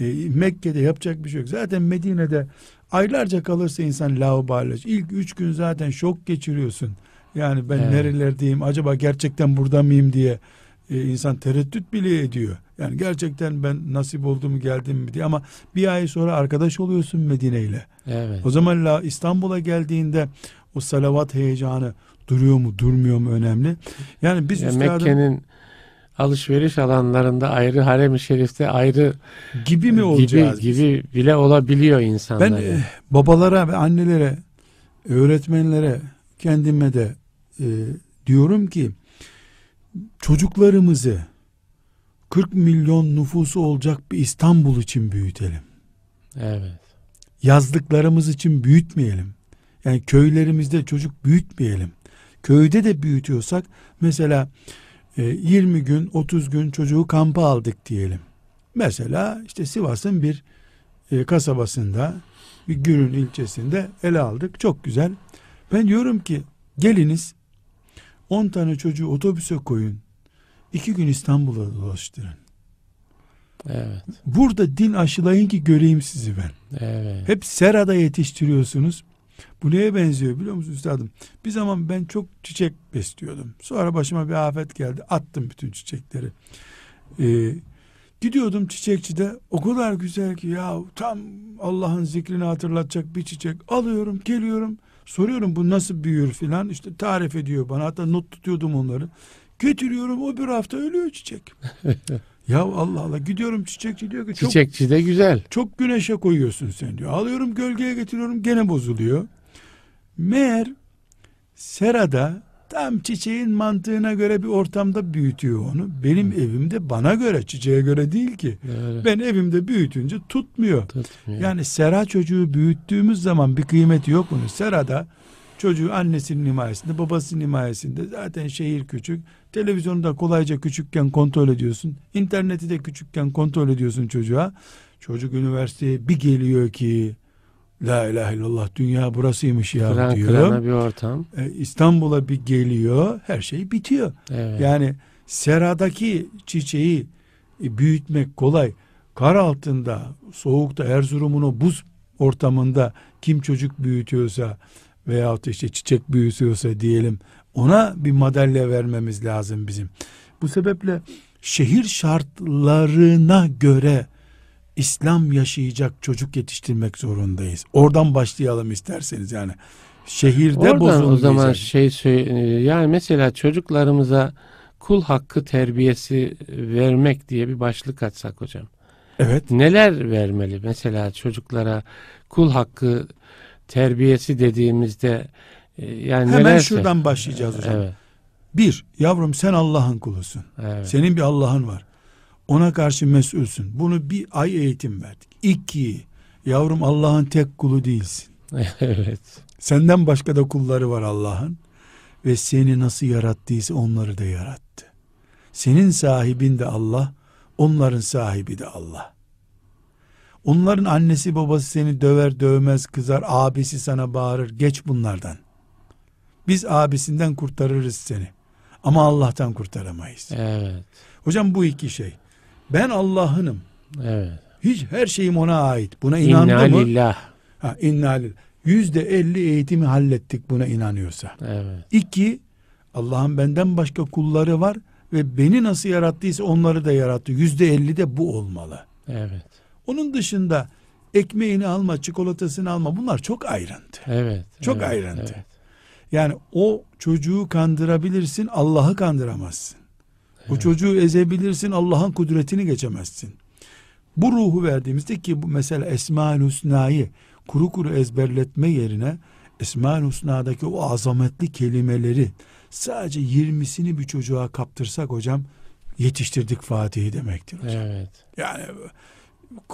E, Mekke'de yapacak bir şey yok. Zaten Medine'de aylarca kalırsa insan laubaliş. İlk üç gün zaten şok geçiriyorsun. Yani ben evet. nerelerdeyim acaba gerçekten burada mıyım diye e, insan tereddüt bile ediyor. Yani gerçekten ben nasip oldu mu geldim mi diye ama bir ay sonra arkadaş oluyorsun Medine ile. Evet. O zaman la İstanbul'a geldiğinde o salavat heyecanı duruyor mu durmuyor mu önemli. Yani biz Ya üstadım Mekke'nin alışveriş alanlarında ayrı harem-i şerifte ayrı gibi mi gibi, olacağız? biz? gibi bile olabiliyor insanlar. Ben yani. e, babalara ve annelere, öğretmenlere, kendime de e, diyorum ki çocuklarımızı 40 milyon nüfusu olacak bir İstanbul için büyütelim. evet. Yazlıklarımız için büyütmeyelim. Yani köylerimizde çocuk büyütmeyelim. Köyde de büyütüyorsak mesela e, 20 gün 30 gün çocuğu kampa aldık diyelim. Mesela işte Sivas'ın bir e, kasabasında bir Gürün ilçesinde ele aldık. Çok güzel. Ben diyorum ki geliniz 10 tane çocuğu otobüse koyun. 2 gün İstanbul'a dolaştırın. Evet. Burada din aşılayın ki göreyim sizi ben. Evet. Hep serada yetiştiriyorsunuz. Bu neye benziyor biliyor musunuz üstadım? Bir zaman ben çok çiçek besliyordum. Sonra başıma bir afet geldi. Attım bütün çiçekleri. Ee, gidiyordum çiçekçide. O kadar güzel ki ya tam Allah'ın zikrini hatırlatacak bir çiçek. Alıyorum geliyorum. Soruyorum bu nasıl büyür filan. İşte tarif ediyor bana. Hatta not tutuyordum onları. Getiriyorum o bir hafta ölüyor çiçek. ya Allah Allah gidiyorum çiçekçi diyor ki çok Çiçekçi de güzel. çok güneşe koyuyorsun sen diyor. Alıyorum gölgeye getiriyorum gene bozuluyor. Meğer serada tam çiçeğin mantığına göre bir ortamda büyütüyor onu. Benim evimde bana göre çiçeğe göre değil ki. Doğru. Ben evimde büyütünce tutmuyor. Tutmuyor. Yani sera çocuğu büyüttüğümüz zaman bir kıymeti yok bunun. Serada çocuğu annesinin himayesinde, babasının himayesinde. Zaten şehir küçük. Televizyonu da kolayca küçükken kontrol ediyorsun. İnterneti de küçükken kontrol ediyorsun çocuğa. Çocuk üniversiteye bir geliyor ki La ilahe illallah dünya burasıymış ya Kıran diyor. kırana bir ortam. E, İstanbul'a bir geliyor. Her şey bitiyor. Evet. Yani seradaki çiçeği e, büyütmek kolay. Kar altında, soğukta, Erzurum'un o buz ortamında kim çocuk büyütüyorsa veyahut işte çiçek büyütüyorsa diyelim ona bir madalya vermemiz lazım bizim. Bu sebeple şehir şartlarına göre İslam yaşayacak çocuk yetiştirmek zorundayız. Oradan başlayalım isterseniz yani. Şehirde Oradan o bozulmayacak. zaman şey söyle, yani mesela çocuklarımıza kul hakkı terbiyesi vermek diye bir başlık açsak hocam. Evet. Neler vermeli mesela çocuklara kul hakkı terbiyesi dediğimizde e, yani Hemen nelerse- şuradan başlayacağız hocam. Evet. Bir, yavrum sen Allah'ın kulusun. Evet. Senin bir Allah'ın var. Ona karşı mesulsün. Bunu bir ay eğitim verdik. İki, yavrum Allah'ın tek kulu değilsin. evet. Senden başka da kulları var Allah'ın. Ve seni nasıl yarattıysa onları da yarattı. Senin sahibin de Allah, onların sahibi de Allah. Onların annesi babası seni döver dövmez kızar, abisi sana bağırır. Geç bunlardan. Biz abisinden kurtarırız seni. Ama Allah'tan kurtaramayız. Evet. Hocam bu iki şey. Ben Allah'ınım. Evet. Hiç her şeyim ona ait. Buna İnna inandı mı? lillah. Ha, inna lillah. Yüzde elli eğitimi hallettik buna inanıyorsa. Evet. İki, Allah'ın benden başka kulları var ve beni nasıl yarattıysa onları da yarattı. Yüzde elli de bu olmalı. Evet. Onun dışında ekmeğini alma, çikolatasını alma bunlar çok ayrıntı. Evet. Çok evet, ayrıntı. evet. Yani o çocuğu kandırabilirsin, Allah'ı kandıramazsın. O çocuğu ezebilirsin, Allah'ın kudretini geçemezsin. Bu ruhu verdiğimizde ki bu mesela Esma-ül Hüsna'yı kuru kuru ezberletme yerine Esma-ül Hüsna'daki o azametli kelimeleri sadece 20'sini bir çocuğa kaptırsak hocam yetiştirdik Fatih'i demektir hocam. Evet. Yani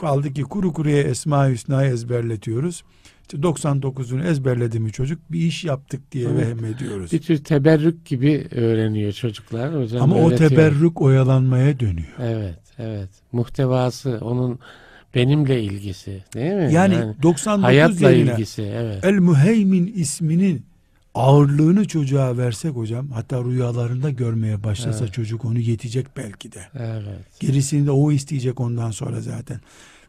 kaldı ki kuru kuruya Esma-ül Hüsna'yı ezberletiyoruz. İşte 99'unu ezberledi mi çocuk bir iş yaptık diye Evet. vehem ediyoruz. Bir tür teberrük gibi öğreniyor çocuklar hocam. Ama o öğretiyor. teberrük oyalanmaya dönüyor. Evet, evet. Muhtevası, onun benimle ilgisi, değil mi? Yani, 99 hayatla yerine ilgisi, evet. El Müheymin isminin ağırlığını çocuğa versek hocam hatta rüyalarında görmeye başlasa Evet. çocuk onu yetecek belki de. Evet. Gerisini de o isteyecek ondan sonra zaten.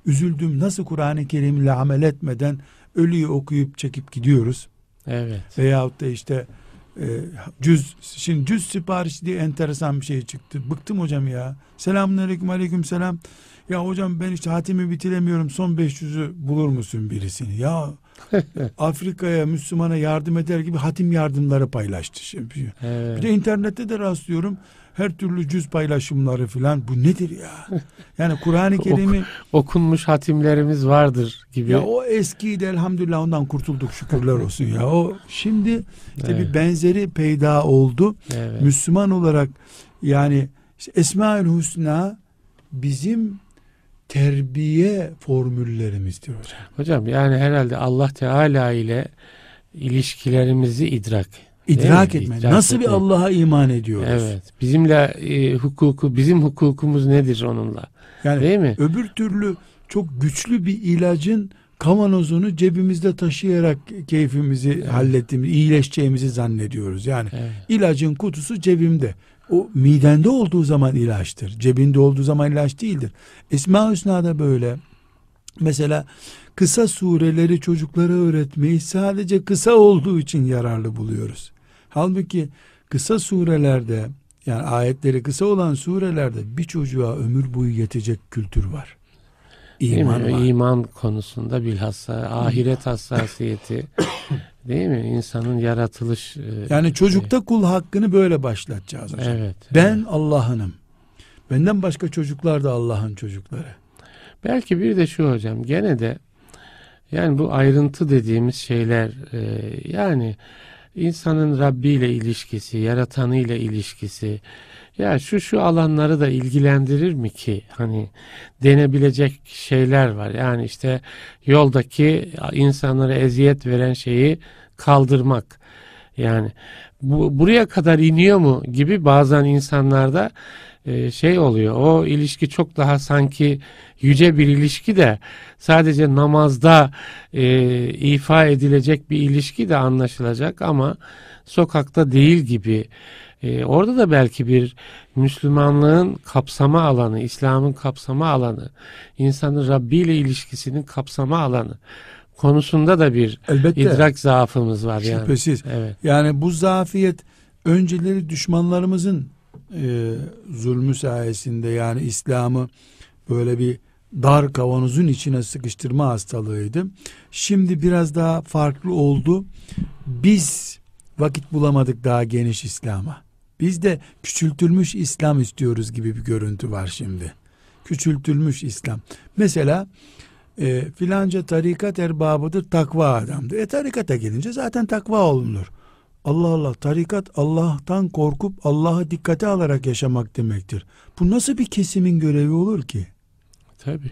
Üzüldüm nasıl Kur'an-ı Kerim'le amel etmeden ölüyü okuyup çekip gidiyoruz. Evet. Veyahut da işte e, cüz şimdi cüz sipariş diye enteresan bir şey çıktı. Bıktım hocam ya. Selamünaleyküm aleyküm selam. Ya hocam ben işte hatimi bitiremiyorum son 500'ü bulur musun birisini? Ya Afrika'ya Müslümana yardım eder gibi hatim yardımları paylaştı. Şimdi. Evet. Bir de internette de rastlıyorum her türlü cüz paylaşımları filan bu nedir ya? Yani Kur'an-ı Kerim'i Okunmuş hatimlerimiz vardır gibi. ya o eskiydi elhamdülillah ondan kurtulduk şükürler olsun ya. O şimdi işte bir Evet. benzeri peyda oldu. Evet. Müslüman olarak yani işte Esmaül Hüsna bizim terbiye formüllerimizdir hocam. Hocam yani herhalde Allah Teala ile ilişkilerimizi idrak. İdrak etme. İdrak Nasıl bir etmek. Allah'a iman ediyoruz? Evet. Bizimle e, hukuku, bizim hukukumuz nedir onunla? Yani Değil mi? öbür türlü çok güçlü bir ilacın kavanozunu cebimizde taşıyarak keyfimizi hallettiğimiz, iyileşeceğimizi zannediyoruz. Yani Evet. ilacın kutusu cebimde. O midende olduğu zaman ilaçtır. Cebinde olduğu zaman ilaç değildir. Esma Hüsna'da böyle. Mesela kısa sureleri çocuklara öğretmeyi sadece kısa olduğu için yararlı buluyoruz. Halbuki kısa surelerde yani ayetleri kısa olan surelerde bir çocuğa ömür boyu yetecek kültür var. İman var. İman konusunda bilhassa ahiret hassasiyeti değil mi? İnsanın yaratılış e, Yani çocukta kul hakkını böyle başlatacağız hocam. evet. Ben Allah'ınım. Benden başka çocuklar da Allah'ın çocukları. Belki bir de şu hocam gene de yani bu ayrıntı dediğimiz şeyler e, yani insanın Rabbi ile ilişkisi, yaratanı ile ilişkisi ya şu şu alanları da ilgilendirir mi ki? Hani denebilecek şeyler var. Yani işte yoldaki insanlara eziyet veren şeyi kaldırmak. Yani bu buraya kadar iniyor mu gibi bazen insanlarda e, şey oluyor. O ilişki çok daha sanki yüce bir ilişki de sadece namazda e, ifa edilecek bir ilişki de anlaşılacak ama sokakta değil gibi. E, orada da belki bir Müslümanlığın kapsama alanı, İslam'ın kapsama alanı, insanın Rabbi ile ilişkisinin kapsama alanı konusunda da bir Elbette. idrak zaafımız var yani. Şüphesiz. Evet. Yani bu zafiyet önceleri düşmanlarımızın e, zulmü sayesinde yani İslam'ı böyle bir dar kavanozun içine sıkıştırma hastalığıydı. Şimdi biraz daha farklı oldu. Biz vakit bulamadık daha geniş İslam'a. Biz de küçültülmüş İslam istiyoruz gibi bir görüntü var şimdi. Küçültülmüş İslam. Mesela e, filanca tarikat erbabıdır takva adamdır. E tarikata gelince zaten takva olunur. Allah Allah tarikat Allah'tan korkup Allah'ı dikkate alarak yaşamak demektir. Bu nasıl bir kesimin görevi olur ki? Tabii.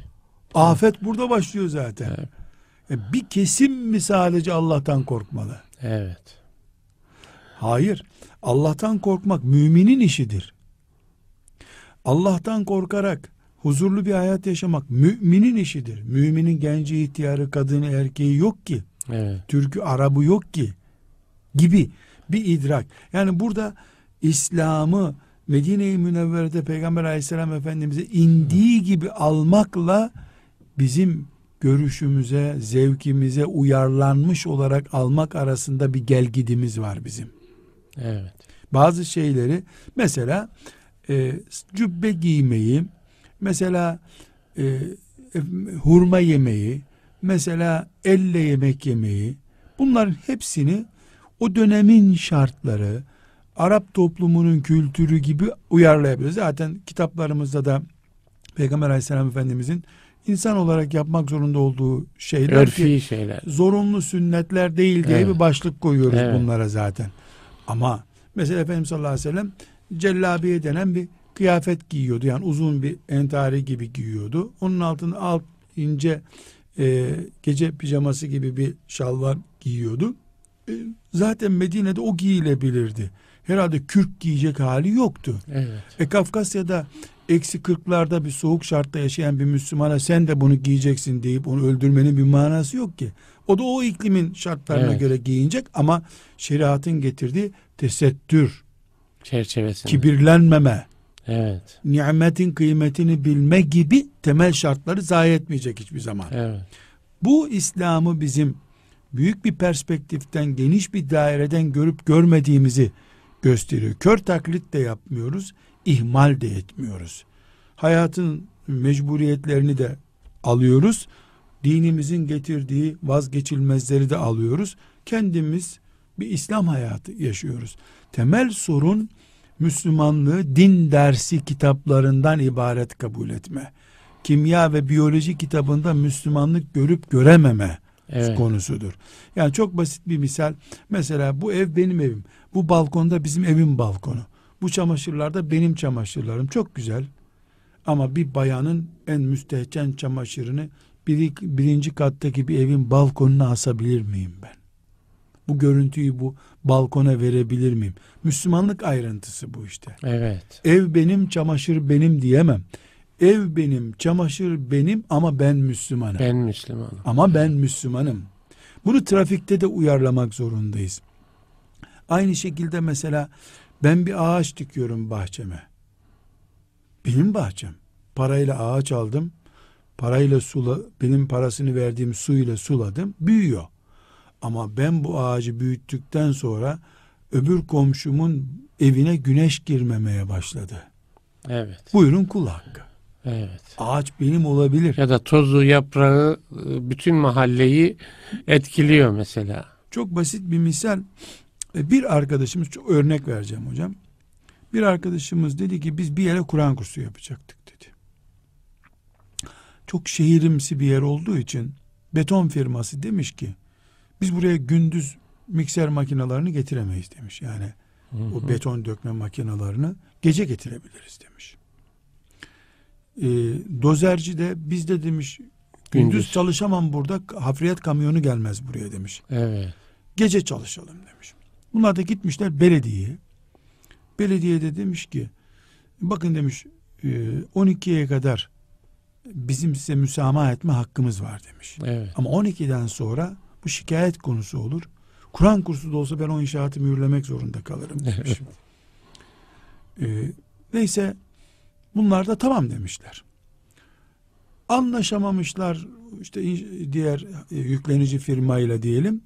Afet burada başlıyor zaten. Evet. E, bir kesim mi sadece Allah'tan korkmalı? Evet. Hayır. Allah'tan korkmak müminin işidir. Allah'tan korkarak huzurlu bir hayat yaşamak müminin işidir. Müminin genci, ihtiyarı, kadını, erkeği yok ki. Evet. Türk'ü, Arap'ı yok ki gibi bir idrak. Yani burada İslam'ı Medine-i Münevvere'de Peygamber aleyhisselam Efendimiz'e indiği gibi almakla bizim görüşümüze, zevkimize uyarlanmış olarak almak arasında bir gelgidimiz var bizim. Evet. Bazı şeyleri mesela e, cübbe giymeyi, mesela e, e, hurma yemeyi, mesela elle yemek yemeyi, bunların hepsini o dönemin şartları, Arap toplumunun kültürü gibi uyarlayabiliriz. Zaten kitaplarımızda da Peygamber aleyhisselam efendimizin insan olarak yapmak zorunda olduğu şeyler ki Örfi şeyler. zorunlu sünnetler değil diye Evet. bir başlık koyuyoruz Evet. bunlara zaten. Ama mesela Efendimiz sallallahu aleyhi ve sellem cellabiye denen bir kıyafet giyiyordu. Yani uzun bir entari gibi giyiyordu. Onun altında alt ince e, gece pijaması gibi bir şalvar giyiyordu. E, zaten Medine'de o giyilebilirdi. Herhalde kürk giyecek hali yoktu. Evet. E Kafkasya'da eksi kırklarda bir soğuk şartta yaşayan bir Müslümana sen de bunu giyeceksin deyip onu öldürmenin bir manası yok ki. O da o iklimin şartlarına Evet. göre giyinecek ama şeriatın getirdiği tesettür, Çerçevesinde. kibirlenmeme, Evet. nimetin kıymetini bilme gibi temel şartları zayi etmeyecek hiçbir zaman. Evet. Bu İslam'ı bizim büyük bir perspektiften, geniş bir daireden görüp görmediğimizi gösteriyor. Kör taklit de yapmıyoruz, ihmal de etmiyoruz. Hayatın mecburiyetlerini de alıyoruz. Dinimizin getirdiği vazgeçilmezleri de alıyoruz. Kendimiz bir İslam hayatı yaşıyoruz. Temel sorun Müslümanlığı din dersi kitaplarından ibaret kabul etme. Kimya ve biyoloji kitabında Müslümanlık görüp görememe evet. konusudur. Yani çok basit bir misal. Mesela bu ev benim evim. Bu balkonda bizim evin balkonu. Bu çamaşırlar da benim çamaşırlarım. Çok güzel. Ama bir bayanın en müstehcen çamaşırını bir, birinci kattaki bir evin balkonuna asabilir miyim ben? Bu görüntüyü bu balkona verebilir miyim? Müslümanlık ayrıntısı bu işte. Evet. Ev benim, çamaşır benim diyemem. Ev benim, çamaşır benim ama ben Müslümanım. Ben Müslümanım. Ama ben Müslümanım. Bunu trafikte de uyarlamak zorundayız. Aynı şekilde mesela ben bir ağaç dikiyorum bahçeme. Benim bahçem. Parayla ağaç aldım. Parayla sula, benim parasını verdiğim suyla suladım. Büyüyor. Ama ben bu ağacı büyüttükten sonra öbür komşumun evine güneş girmemeye başladı. Evet. Buyurun kul hakkı. Evet. Ağaç benim olabilir. Ya da tozu, yaprağı e, bütün mahalleyi etkiliyor mesela. Çok basit bir misal. E, bir arkadaşımız, çok örnek vereceğim hocam. Bir arkadaşımız dedi ki biz bir yere Kur'an kursu yapacaktık dedi. Çok şehirimsi bir yer olduğu için beton firması demiş ki biz buraya gündüz mikser makinalarını getiremeyiz demiş. Yani hı hı. o beton dökme makinalarını gece getirebiliriz demiş. E, dozerci de biz de demiş gündüz, gündüz çalışamam burada hafriyat kamyonu gelmez buraya demiş. Evet. Gece çalışalım demiş. Bunlar da gitmişler belediyeye. Belediye de demiş ki bakın demiş 12'ye kadar bizim size müsamaha etme hakkımız var demiş. Evet. Ama 12'den sonra bu şikayet konusu olur. Kur'an kursu da olsa ben o inşaatı mühürlemek zorunda kalırım demiş. ee, neyse bunlar da tamam demişler. Anlaşamamışlar işte diğer e, yüklenici firmayla diyelim.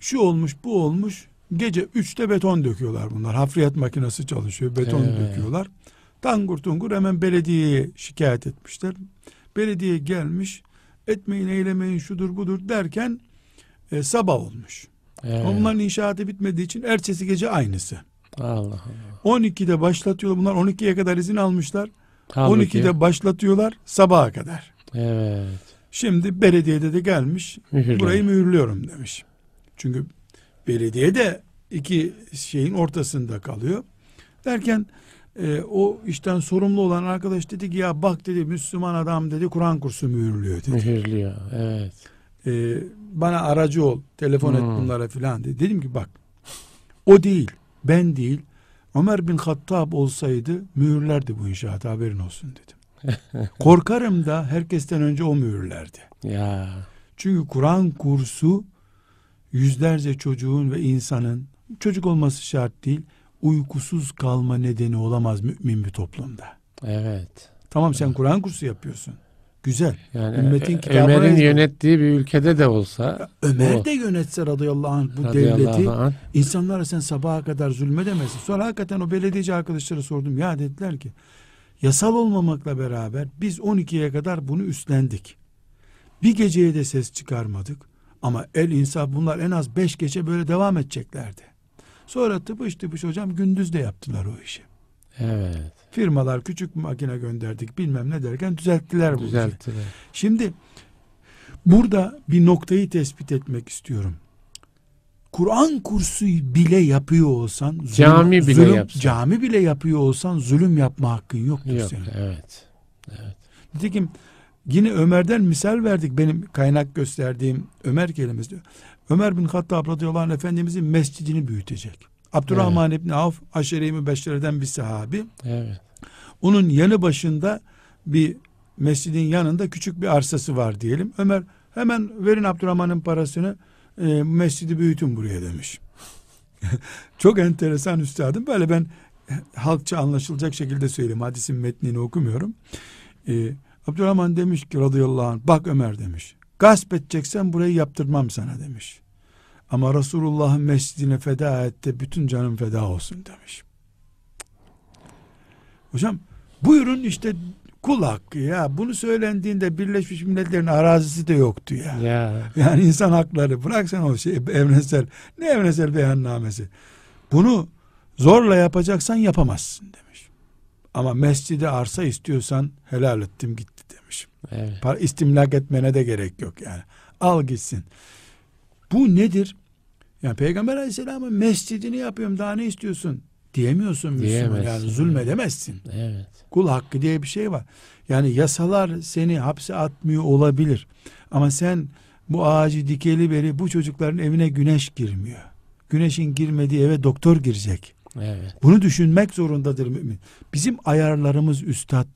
Şu olmuş bu olmuş. Gece üçte beton döküyorlar bunlar. Hafriyat makinesi çalışıyor. Beton evet. döküyorlar. Tangur tungur hemen belediyeye şikayet etmişler. Belediye gelmiş. Etmeyin eylemeyin şudur budur derken e, sabah olmuş. Evet. Onların inşaatı bitmediği için ertesi gece aynısı. Allah Allah. 12'de başlatıyorlar. Bunlar 12'ye kadar izin almışlar. Halbuki. 12'de başlatıyorlar sabaha kadar. Evet. Şimdi belediyede de gelmiş. Mühürlüyor. Burayı mühürlüyorum demiş. Çünkü belediye de iki şeyin ortasında kalıyor. Derken e, o işten sorumlu olan arkadaş dedi ki ya bak dedi Müslüman adam dedi Kur'an kursu mühürlüyor dedi. Mühürlüyor evet e, bana aracı ol telefon hmm. et bunlara filan dedi. Dedim ki bak o değil ben değil Ömer bin Hattab olsaydı mühürlerdi bu inşaatı haberin olsun dedim. Korkarım da herkesten önce o mühürlerdi. Ya. Çünkü Kur'an kursu yüzlerce çocuğun ve insanın çocuk olması şart değil uykusuz kalma nedeni olamaz mümin bir toplumda. Evet. Tamam sen Kur'an kursu yapıyorsun. Güzel. Yani Ümmetin Ömer'in yönettiği bir ülkede de olsa Ömer o, de yönetse radıyallahu anh bu radıyallahu devleti anh. insanlara sen sabaha kadar zulmedemezsin. Sonra hakikaten o belediyeci arkadaşlara sordum. Ya dediler ki yasal olmamakla beraber biz 12'ye kadar bunu üstlendik. Bir geceye de ses çıkarmadık. Ama el insaf bunlar en az beş gece böyle devam edeceklerdi. Sonra tıpış tıpış hocam gündüz de yaptılar o işi. Evet. Firmalar küçük makine gönderdik bilmem ne derken düzelttiler bu Düzelttiler. Işi. Şimdi burada bir noktayı tespit etmek istiyorum. Kur'an kursu bile yapıyor olsan zulüm, cami bile zulüm, yapsan. cami bile yapıyor olsan zulüm yapma hakkın yoktur Yok, senin. Evet. Evet. Nitekim yine Ömer'den misal verdik benim kaynak gösterdiğim Ömer kelimesi. Ömer bin Hattab radıyallahu anh efendimizin mescidini büyütecek. Abdurrahman evet. İbni Avf aşere-i mübeşşereden bir sahabi. Evet. Onun yanı başında bir mescidin yanında küçük bir arsası var diyelim. Ömer hemen verin Abdurrahman'ın parasını e, mescidi büyütün buraya demiş. Çok enteresan üstadım. Böyle ben halkça anlaşılacak şekilde söyleyeyim. Hadisin metnini okumuyorum. Ee, Abdurrahman demiş ki radıyallahu anh bak Ömer demiş. Gasp edeceksen burayı yaptırmam sana demiş. Ama Resulullah'ın mescidine feda etti. Bütün canım feda olsun demiş. Hocam buyurun işte kul hakkı ya. Bunu söylendiğinde Birleşmiş Milletler'in arazisi de yoktu ya. Ya. Yani insan hakları bıraksan o şey evrensel ne evrensel beyannamesi. Bunu zorla yapacaksan yapamazsın demiş. Ama mescide arsa istiyorsan helal ettim gitti demiş. Evet. Para istimlak etmene de gerek yok yani. Al gitsin. Bu nedir? Yani Peygamber Aleyhisselam'ın mescidini yapıyorum daha ne istiyorsun? Diyemiyorsun Müslüman. Yani zulmedemezsin. Evet. Kul hakkı diye bir şey var. Yani yasalar seni hapse atmıyor olabilir. Ama sen bu ağacı dikeli beri bu çocukların evine güneş girmiyor. Güneşin girmediği eve doktor girecek. Evet. Bunu düşünmek zorundadır mümin. Bizim ayarlarımız üstad.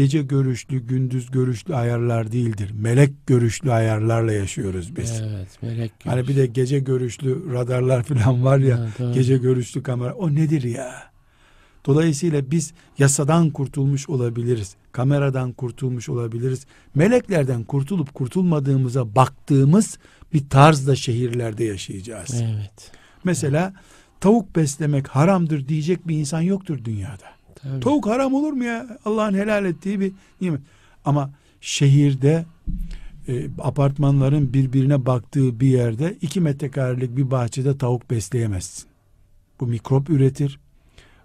Gece görüşlü, gündüz görüşlü ayarlar değildir. Melek görüşlü ayarlarla yaşıyoruz biz. Evet. Melek Hani bir de gece görüşlü radarlar falan var ya. Doğru. Gece görüşlü kamera. O nedir ya? Dolayısıyla biz yasadan kurtulmuş olabiliriz. Kameradan kurtulmuş olabiliriz. Meleklerden kurtulup kurtulmadığımıza baktığımız bir tarzda şehirlerde yaşayacağız. Evet. Mesela tavuk beslemek haramdır diyecek bir insan yoktur dünyada. Tabii. Tavuk haram olur mu ya? Allah'ın helal ettiği bir nimet. Ama şehirde e, apartmanların birbirine baktığı bir yerde iki metrekarelik bir bahçede tavuk besleyemezsin. Bu mikrop üretir,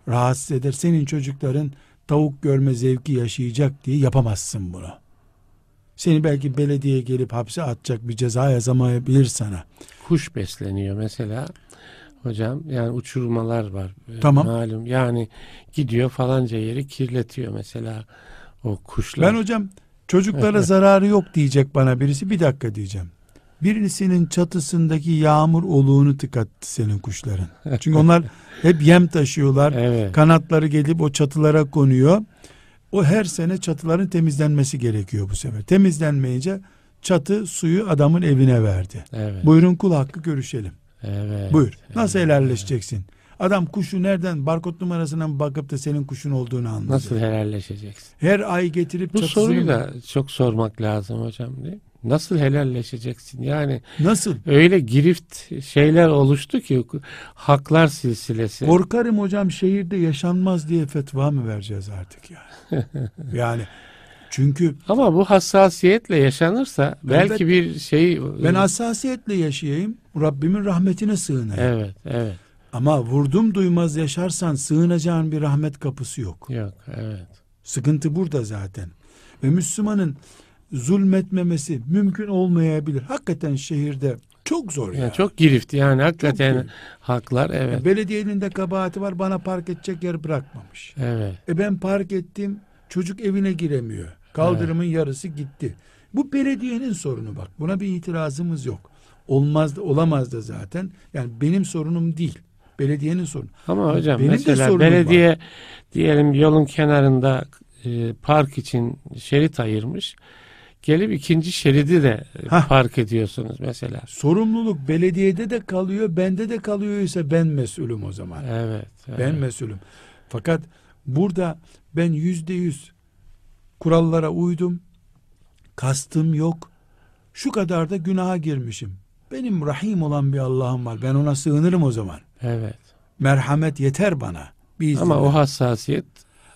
rahatsız eder. Senin çocukların tavuk görme zevki yaşayacak diye yapamazsın bunu. Seni belki belediye gelip hapse atacak bir ceza yazamayabilir sana. Kuş besleniyor mesela. Hocam yani uçurmalar var. Ee, Tamam. Malum yani gidiyor falanca yeri kirletiyor mesela o kuşlar. Ben hocam çocuklara zararı yok diyecek bana birisi bir dakika diyeceğim. Birisinin çatısındaki yağmur oluğunu tıkattı senin kuşların. Çünkü onlar hep yem taşıyorlar. Evet. Kanatları gelip o çatılara konuyor. O her sene çatıların temizlenmesi gerekiyor bu sefer. Temizlenmeyince çatı suyu adamın evine verdi. Evet. Buyurun kul hakkı görüşelim. Evet. Buyur. Nasıl helalleşeceksin? Adam kuşu nereden barkod numarasından bakıp da senin kuşun olduğunu anlayacak. Nasıl helalleşeceksin? Her ay getirip Bu soruyu da çok sormak lazım hocam değil mi? Nasıl helalleşeceksin? Yani Nasıl? öyle girift şeyler oluştu ki haklar silsilesi. Korkarım hocam şehirde yaşanmaz diye fetva mı vereceğiz artık yani? yani çünkü Ama bu hassasiyetle yaşanırsa belki bir şey ben hassasiyetle yaşayayım, Rabbimin rahmetine sığınayım. Evet, evet. Ama vurdum duymaz yaşarsan sığınacağın bir rahmet kapısı yok. Yok, evet. Sıkıntı burada zaten. Ve Müslümanın zulmetmemesi mümkün olmayabilir. Hakikaten şehirde çok zor ya. Yani çok girift yani hakikaten Çok haklar evet. Belediyenin de kabahati var bana park edecek yer bırakmamış. Evet. E ben park ettim çocuk evine giremiyor. Kaldırımın yarısı gitti. Bu belediyenin sorunu bak. Buna bir itirazımız yok. Olmaz da olamaz da zaten. Yani benim sorunum değil. Belediyenin sorunu. Ama hocam Benim de mesela sorunum belediye diyelim yolun kenarında e, park için şerit ayırmış. Gelip ikinci şeridi de Hah. park ediyorsunuz mesela. Sorumluluk belediyede de kalıyor, bende de kalıyor ise ben mesulüm o zaman. Evet. evet. Ben mesulüm. Fakat burada ben yüzde yüz kurallara uydum. Kastım yok. Şu kadar da günaha girmişim. Benim rahim olan bir Allah'ım var. Ben ona sığınırım o zaman. Evet. Merhamet yeter bana. Bir Ama o hassasiyet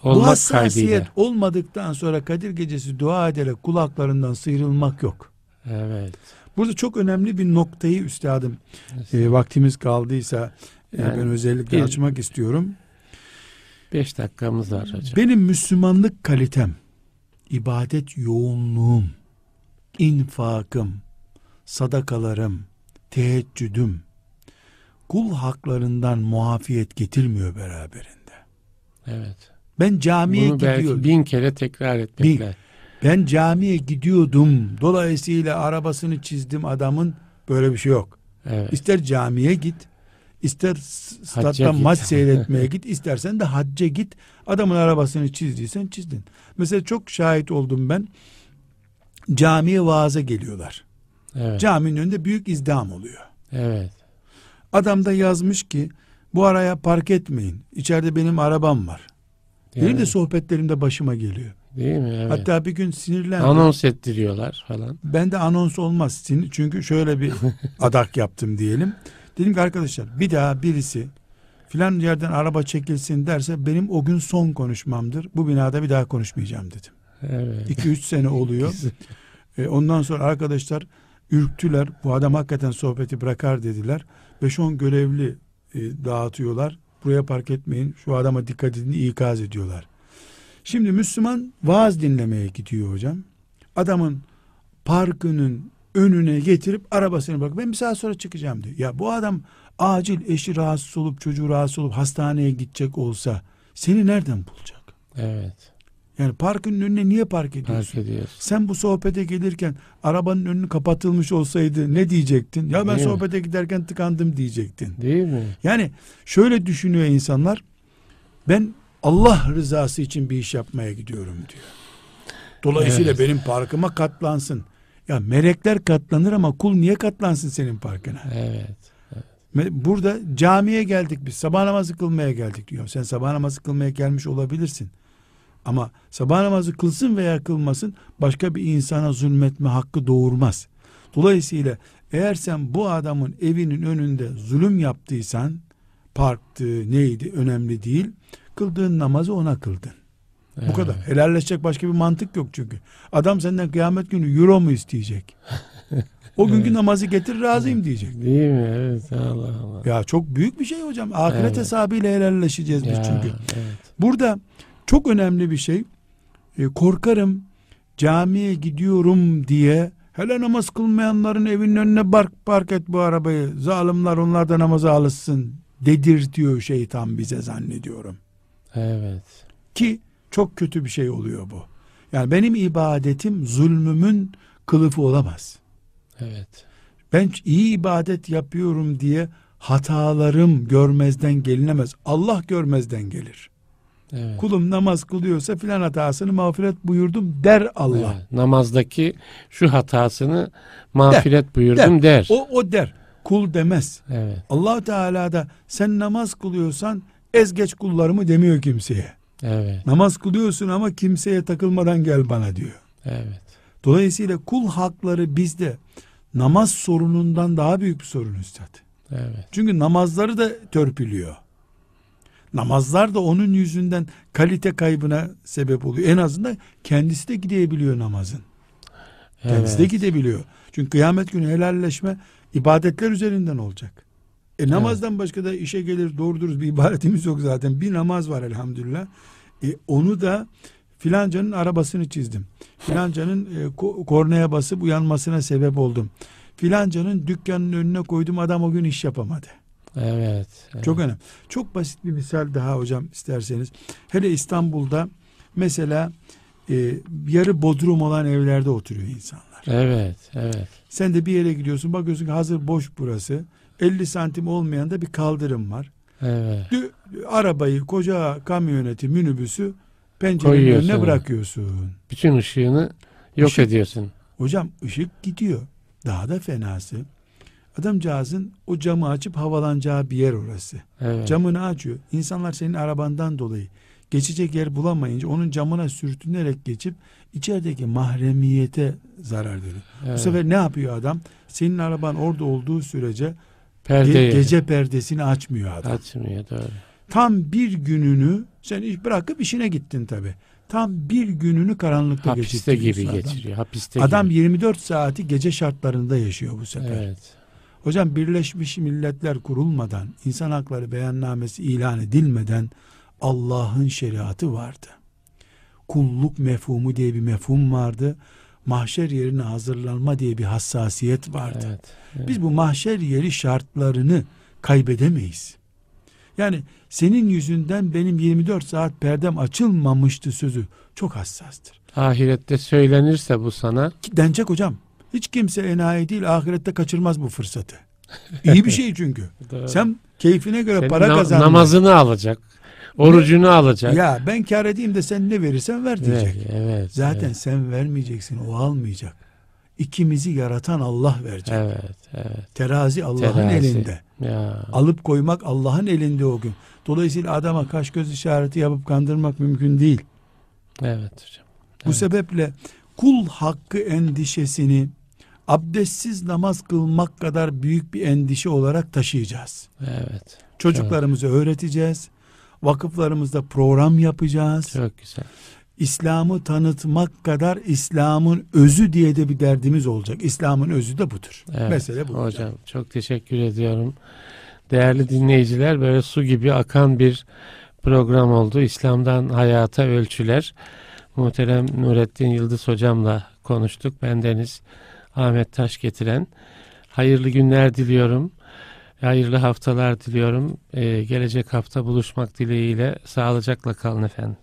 Bu olmak hassasiyet kaydıyla. olmadıktan sonra Kadir Gecesi dua ederek kulaklarından sıyrılmak yok. Evet. Burada çok önemli bir noktayı üstadım e, vaktimiz kaldıysa e, Yani ben özellikle bir- açmak istiyorum. Beş dakikamız var hocam. Benim Müslümanlık kalitem, ibadet yoğunluğum, infakım, sadakalarım, teheccüdüm, kul haklarından muafiyet getirmiyor beraberinde. Evet. Ben camiye Bunu belki gidiyorum. bin kere tekrar etmekle. Ben camiye gidiyordum. Dolayısıyla arabasını çizdim adamın. Böyle bir şey yok. Evet. İster camiye git, ister statta maç seyretmeye git, istersen de hacca git. Adamın arabasını çizdiysen çizdin. Mesela çok şahit oldum ben. Camiye vaaza geliyorlar. Evet. Caminin önünde büyük izdiham oluyor. Evet. Adam da yazmış ki bu araya park etmeyin. İçeride benim arabam var. Benim de Yani- sohbetlerimde başıma geliyor. Değil mi? Evet. Hatta bir gün sinirlendim. Anons ettiriyorlar falan. Ben de anons olmaz. Çünkü şöyle bir adak yaptım diyelim. Dedim ki arkadaşlar bir daha birisi filan yerden araba çekilsin derse benim o gün son konuşmamdır. Bu binada bir daha konuşmayacağım dedim. Evet. 2-3 sene oluyor. E, ondan sonra arkadaşlar ürktüler. Bu adam hakikaten sohbeti bırakar dediler. 5-10 görevli e, dağıtıyorlar. Buraya park etmeyin. Şu adama dikkat edin ikaz ediyorlar. Şimdi Müslüman vaaz dinlemeye gidiyor hocam. Adamın parkının önüne getirip arabasını bırak. Ben bir saat sonra çıkacağım diyor. Ya bu adam acil eşi rahatsız olup çocuğu rahatsız olup hastaneye gidecek olsa seni nereden bulacak? Evet. Yani parkın önüne niye park ediyorsun? Fark ediyorsun. Sen bu sohbete gelirken arabanın önünü kapatılmış olsaydı ne diyecektin? Ya ben Değil mi? sohbete giderken tıkandım diyecektin. Değil mi? Yani şöyle düşünüyor insanlar. Ben Allah rızası için bir iş yapmaya gidiyorum diyor. Dolayısıyla Evet. benim parkıma katlansın. Ya melekler katlanır ama kul niye katlansın senin parkına? Evet. Me- Burada camiye geldik biz. Sabah namazı kılmaya geldik diyor. Sen sabah namazı kılmaya gelmiş olabilirsin. Ama sabah namazı kılsın veya kılmasın başka bir insana zulmetme hakkı doğurmaz. Dolayısıyla eğer sen bu adamın evinin önünde zulüm yaptıysan parktı neydi önemli değil. Kıldığın namazı ona kıldın. Bu Evet. kadar. Helalleşecek başka bir mantık yok çünkü. Adam senden kıyamet günü euro mu isteyecek? O günkü Evet. namazı getir razıyım diyecek. Değil mi? Evet. Allah Allah. Ya çok büyük bir şey hocam. Ahiret Evet. hesabıyla helalleşeceğiz biz Ya, çünkü. Evet. Burada çok önemli bir şey. E, korkarım camiye gidiyorum diye hele namaz kılmayanların evinin önüne park, park et bu arabayı. Zalimler onlar da namaza alışsın dedir diyor şeytan bize zannediyorum. Evet. Ki çok kötü bir şey oluyor bu. Yani benim ibadetim zulmümün kılıfı olamaz. Evet. Ben iyi ibadet yapıyorum diye hatalarım görmezden gelinemez. Allah görmezden gelir. Evet. Kulum namaz kılıyorsa filan hatasını mağfiret buyurdum der Allah. Evet. Namazdaki şu hatasını mağfiret buyurdum der. O o der. Kul demez. Evet. Allah Teala da sen namaz kılıyorsan ez geç kullarımı demiyor kimseye. Evet. Namaz kılıyorsun ama kimseye takılmadan gel bana diyor. Evet. Dolayısıyla kul hakları bizde namaz sorunundan daha büyük bir sorun üstad. Evet. Çünkü namazları da törpülüyor. Namazlar da onun yüzünden kalite kaybına sebep oluyor. En azından kendisi de gidebiliyor namazın. Kendisi de Evet. gidebiliyor. Çünkü kıyamet günü helalleşme ibadetler üzerinden olacak. E namazdan başka da işe gelir doğru dürüst bir ibadetimiz yok zaten. Bir namaz var elhamdülillah. E, onu da filancanın arabasını çizdim. Filancanın e, ko- kornaya basıp uyanmasına sebep oldum. Filancanın dükkanın önüne koydum adam o gün iş yapamadı. Evet. evet. Çok önemli. Çok basit bir misal daha hocam isterseniz. Hele İstanbul'da mesela e, yarı bodrum olan evlerde oturuyor insanlar. Evet. Evet. Sen de bir yere gidiyorsun bakıyorsun ki hazır boş burası. 50 santim olmayan da bir kaldırım var. Evet. Dü- arabayı koca kamyoneti minibüsü pencerenin önüne bırakıyorsun. Bütün ışığını yok Işık- ediyorsun. Hocam ışık gidiyor. Daha da fenası. Adamcağızın o camı açıp havalanacağı bir yer orası. Evet. Camını açıyor. İnsanlar senin arabandan dolayı geçecek yer bulamayınca onun camına sürtünerek geçip içerideki mahremiyete zarar veriyor. Evet. Bu sefer ne yapıyor adam? Senin araban orada olduğu sürece ge- Perdeyi gece perdesini açmıyor adam. açmıyor doğru. Tam bir gününü sen iş bırakıp işine gittin tabi. Tam bir gününü karanlıkta Hapiste gibi adam. geçiriyor. Hapiste Adam gibi. 24 saati gece şartlarında yaşıyor bu sefer. Evet. Hocam Birleşmiş Milletler kurulmadan, insan hakları beyannamesi ilan edilmeden Allah'ın şeriatı vardı. Kulluk mefhumu diye bir mefhum vardı. Mahşer yerine hazırlanma diye bir hassasiyet vardı. Evet. evet. Biz bu mahşer yeri şartlarını kaybedemeyiz. Yani senin yüzünden benim 24 saat perdem açılmamıştı sözü çok hassastır. Ahirette söylenirse bu sana Denecek hocam. Hiç kimse enayi değil ahirette kaçırmaz bu fırsatı. İyi bir şey çünkü. Sen keyfine göre Senin para na- kazanma. namazını alacak. Orucunu alacak. Ya ben kar edeyim de sen ne verirsen ver diyecek. Evet, evet. Zaten Evet. sen vermeyeceksin o almayacak. İkimizi yaratan Allah verecek. Evet, evet. Terazi Allah'ın elinde. Ya. Alıp koymak Allah'ın elinde o gün. Dolayısıyla adama kaş göz işareti yapıp kandırmak mümkün değil. Evet hocam. Bu Evet. sebeple kul hakkı endişesini abdestsiz namaz kılmak kadar büyük bir endişe olarak taşıyacağız. Evet. Çocuklarımıza öğreteceğiz. Vakıflarımızda program yapacağız. Çok güzel. İslam'ı tanıtmak kadar İslam'ın özü diye de bir derdimiz olacak. İslam'ın özü de budur. Evet, Mesele bu. Hocam çok teşekkür ediyorum. Değerli dinleyiciler böyle su gibi akan bir program oldu. İslam'dan hayata ölçüler. Muhterem Nurettin Yıldız hocamla konuştuk. Bendeniz Ahmet Taş getiren. Hayırlı günler diliyorum. Hayırlı haftalar diliyorum. Ee, gelecek hafta buluşmak dileğiyle sağlıcakla kalın efendim.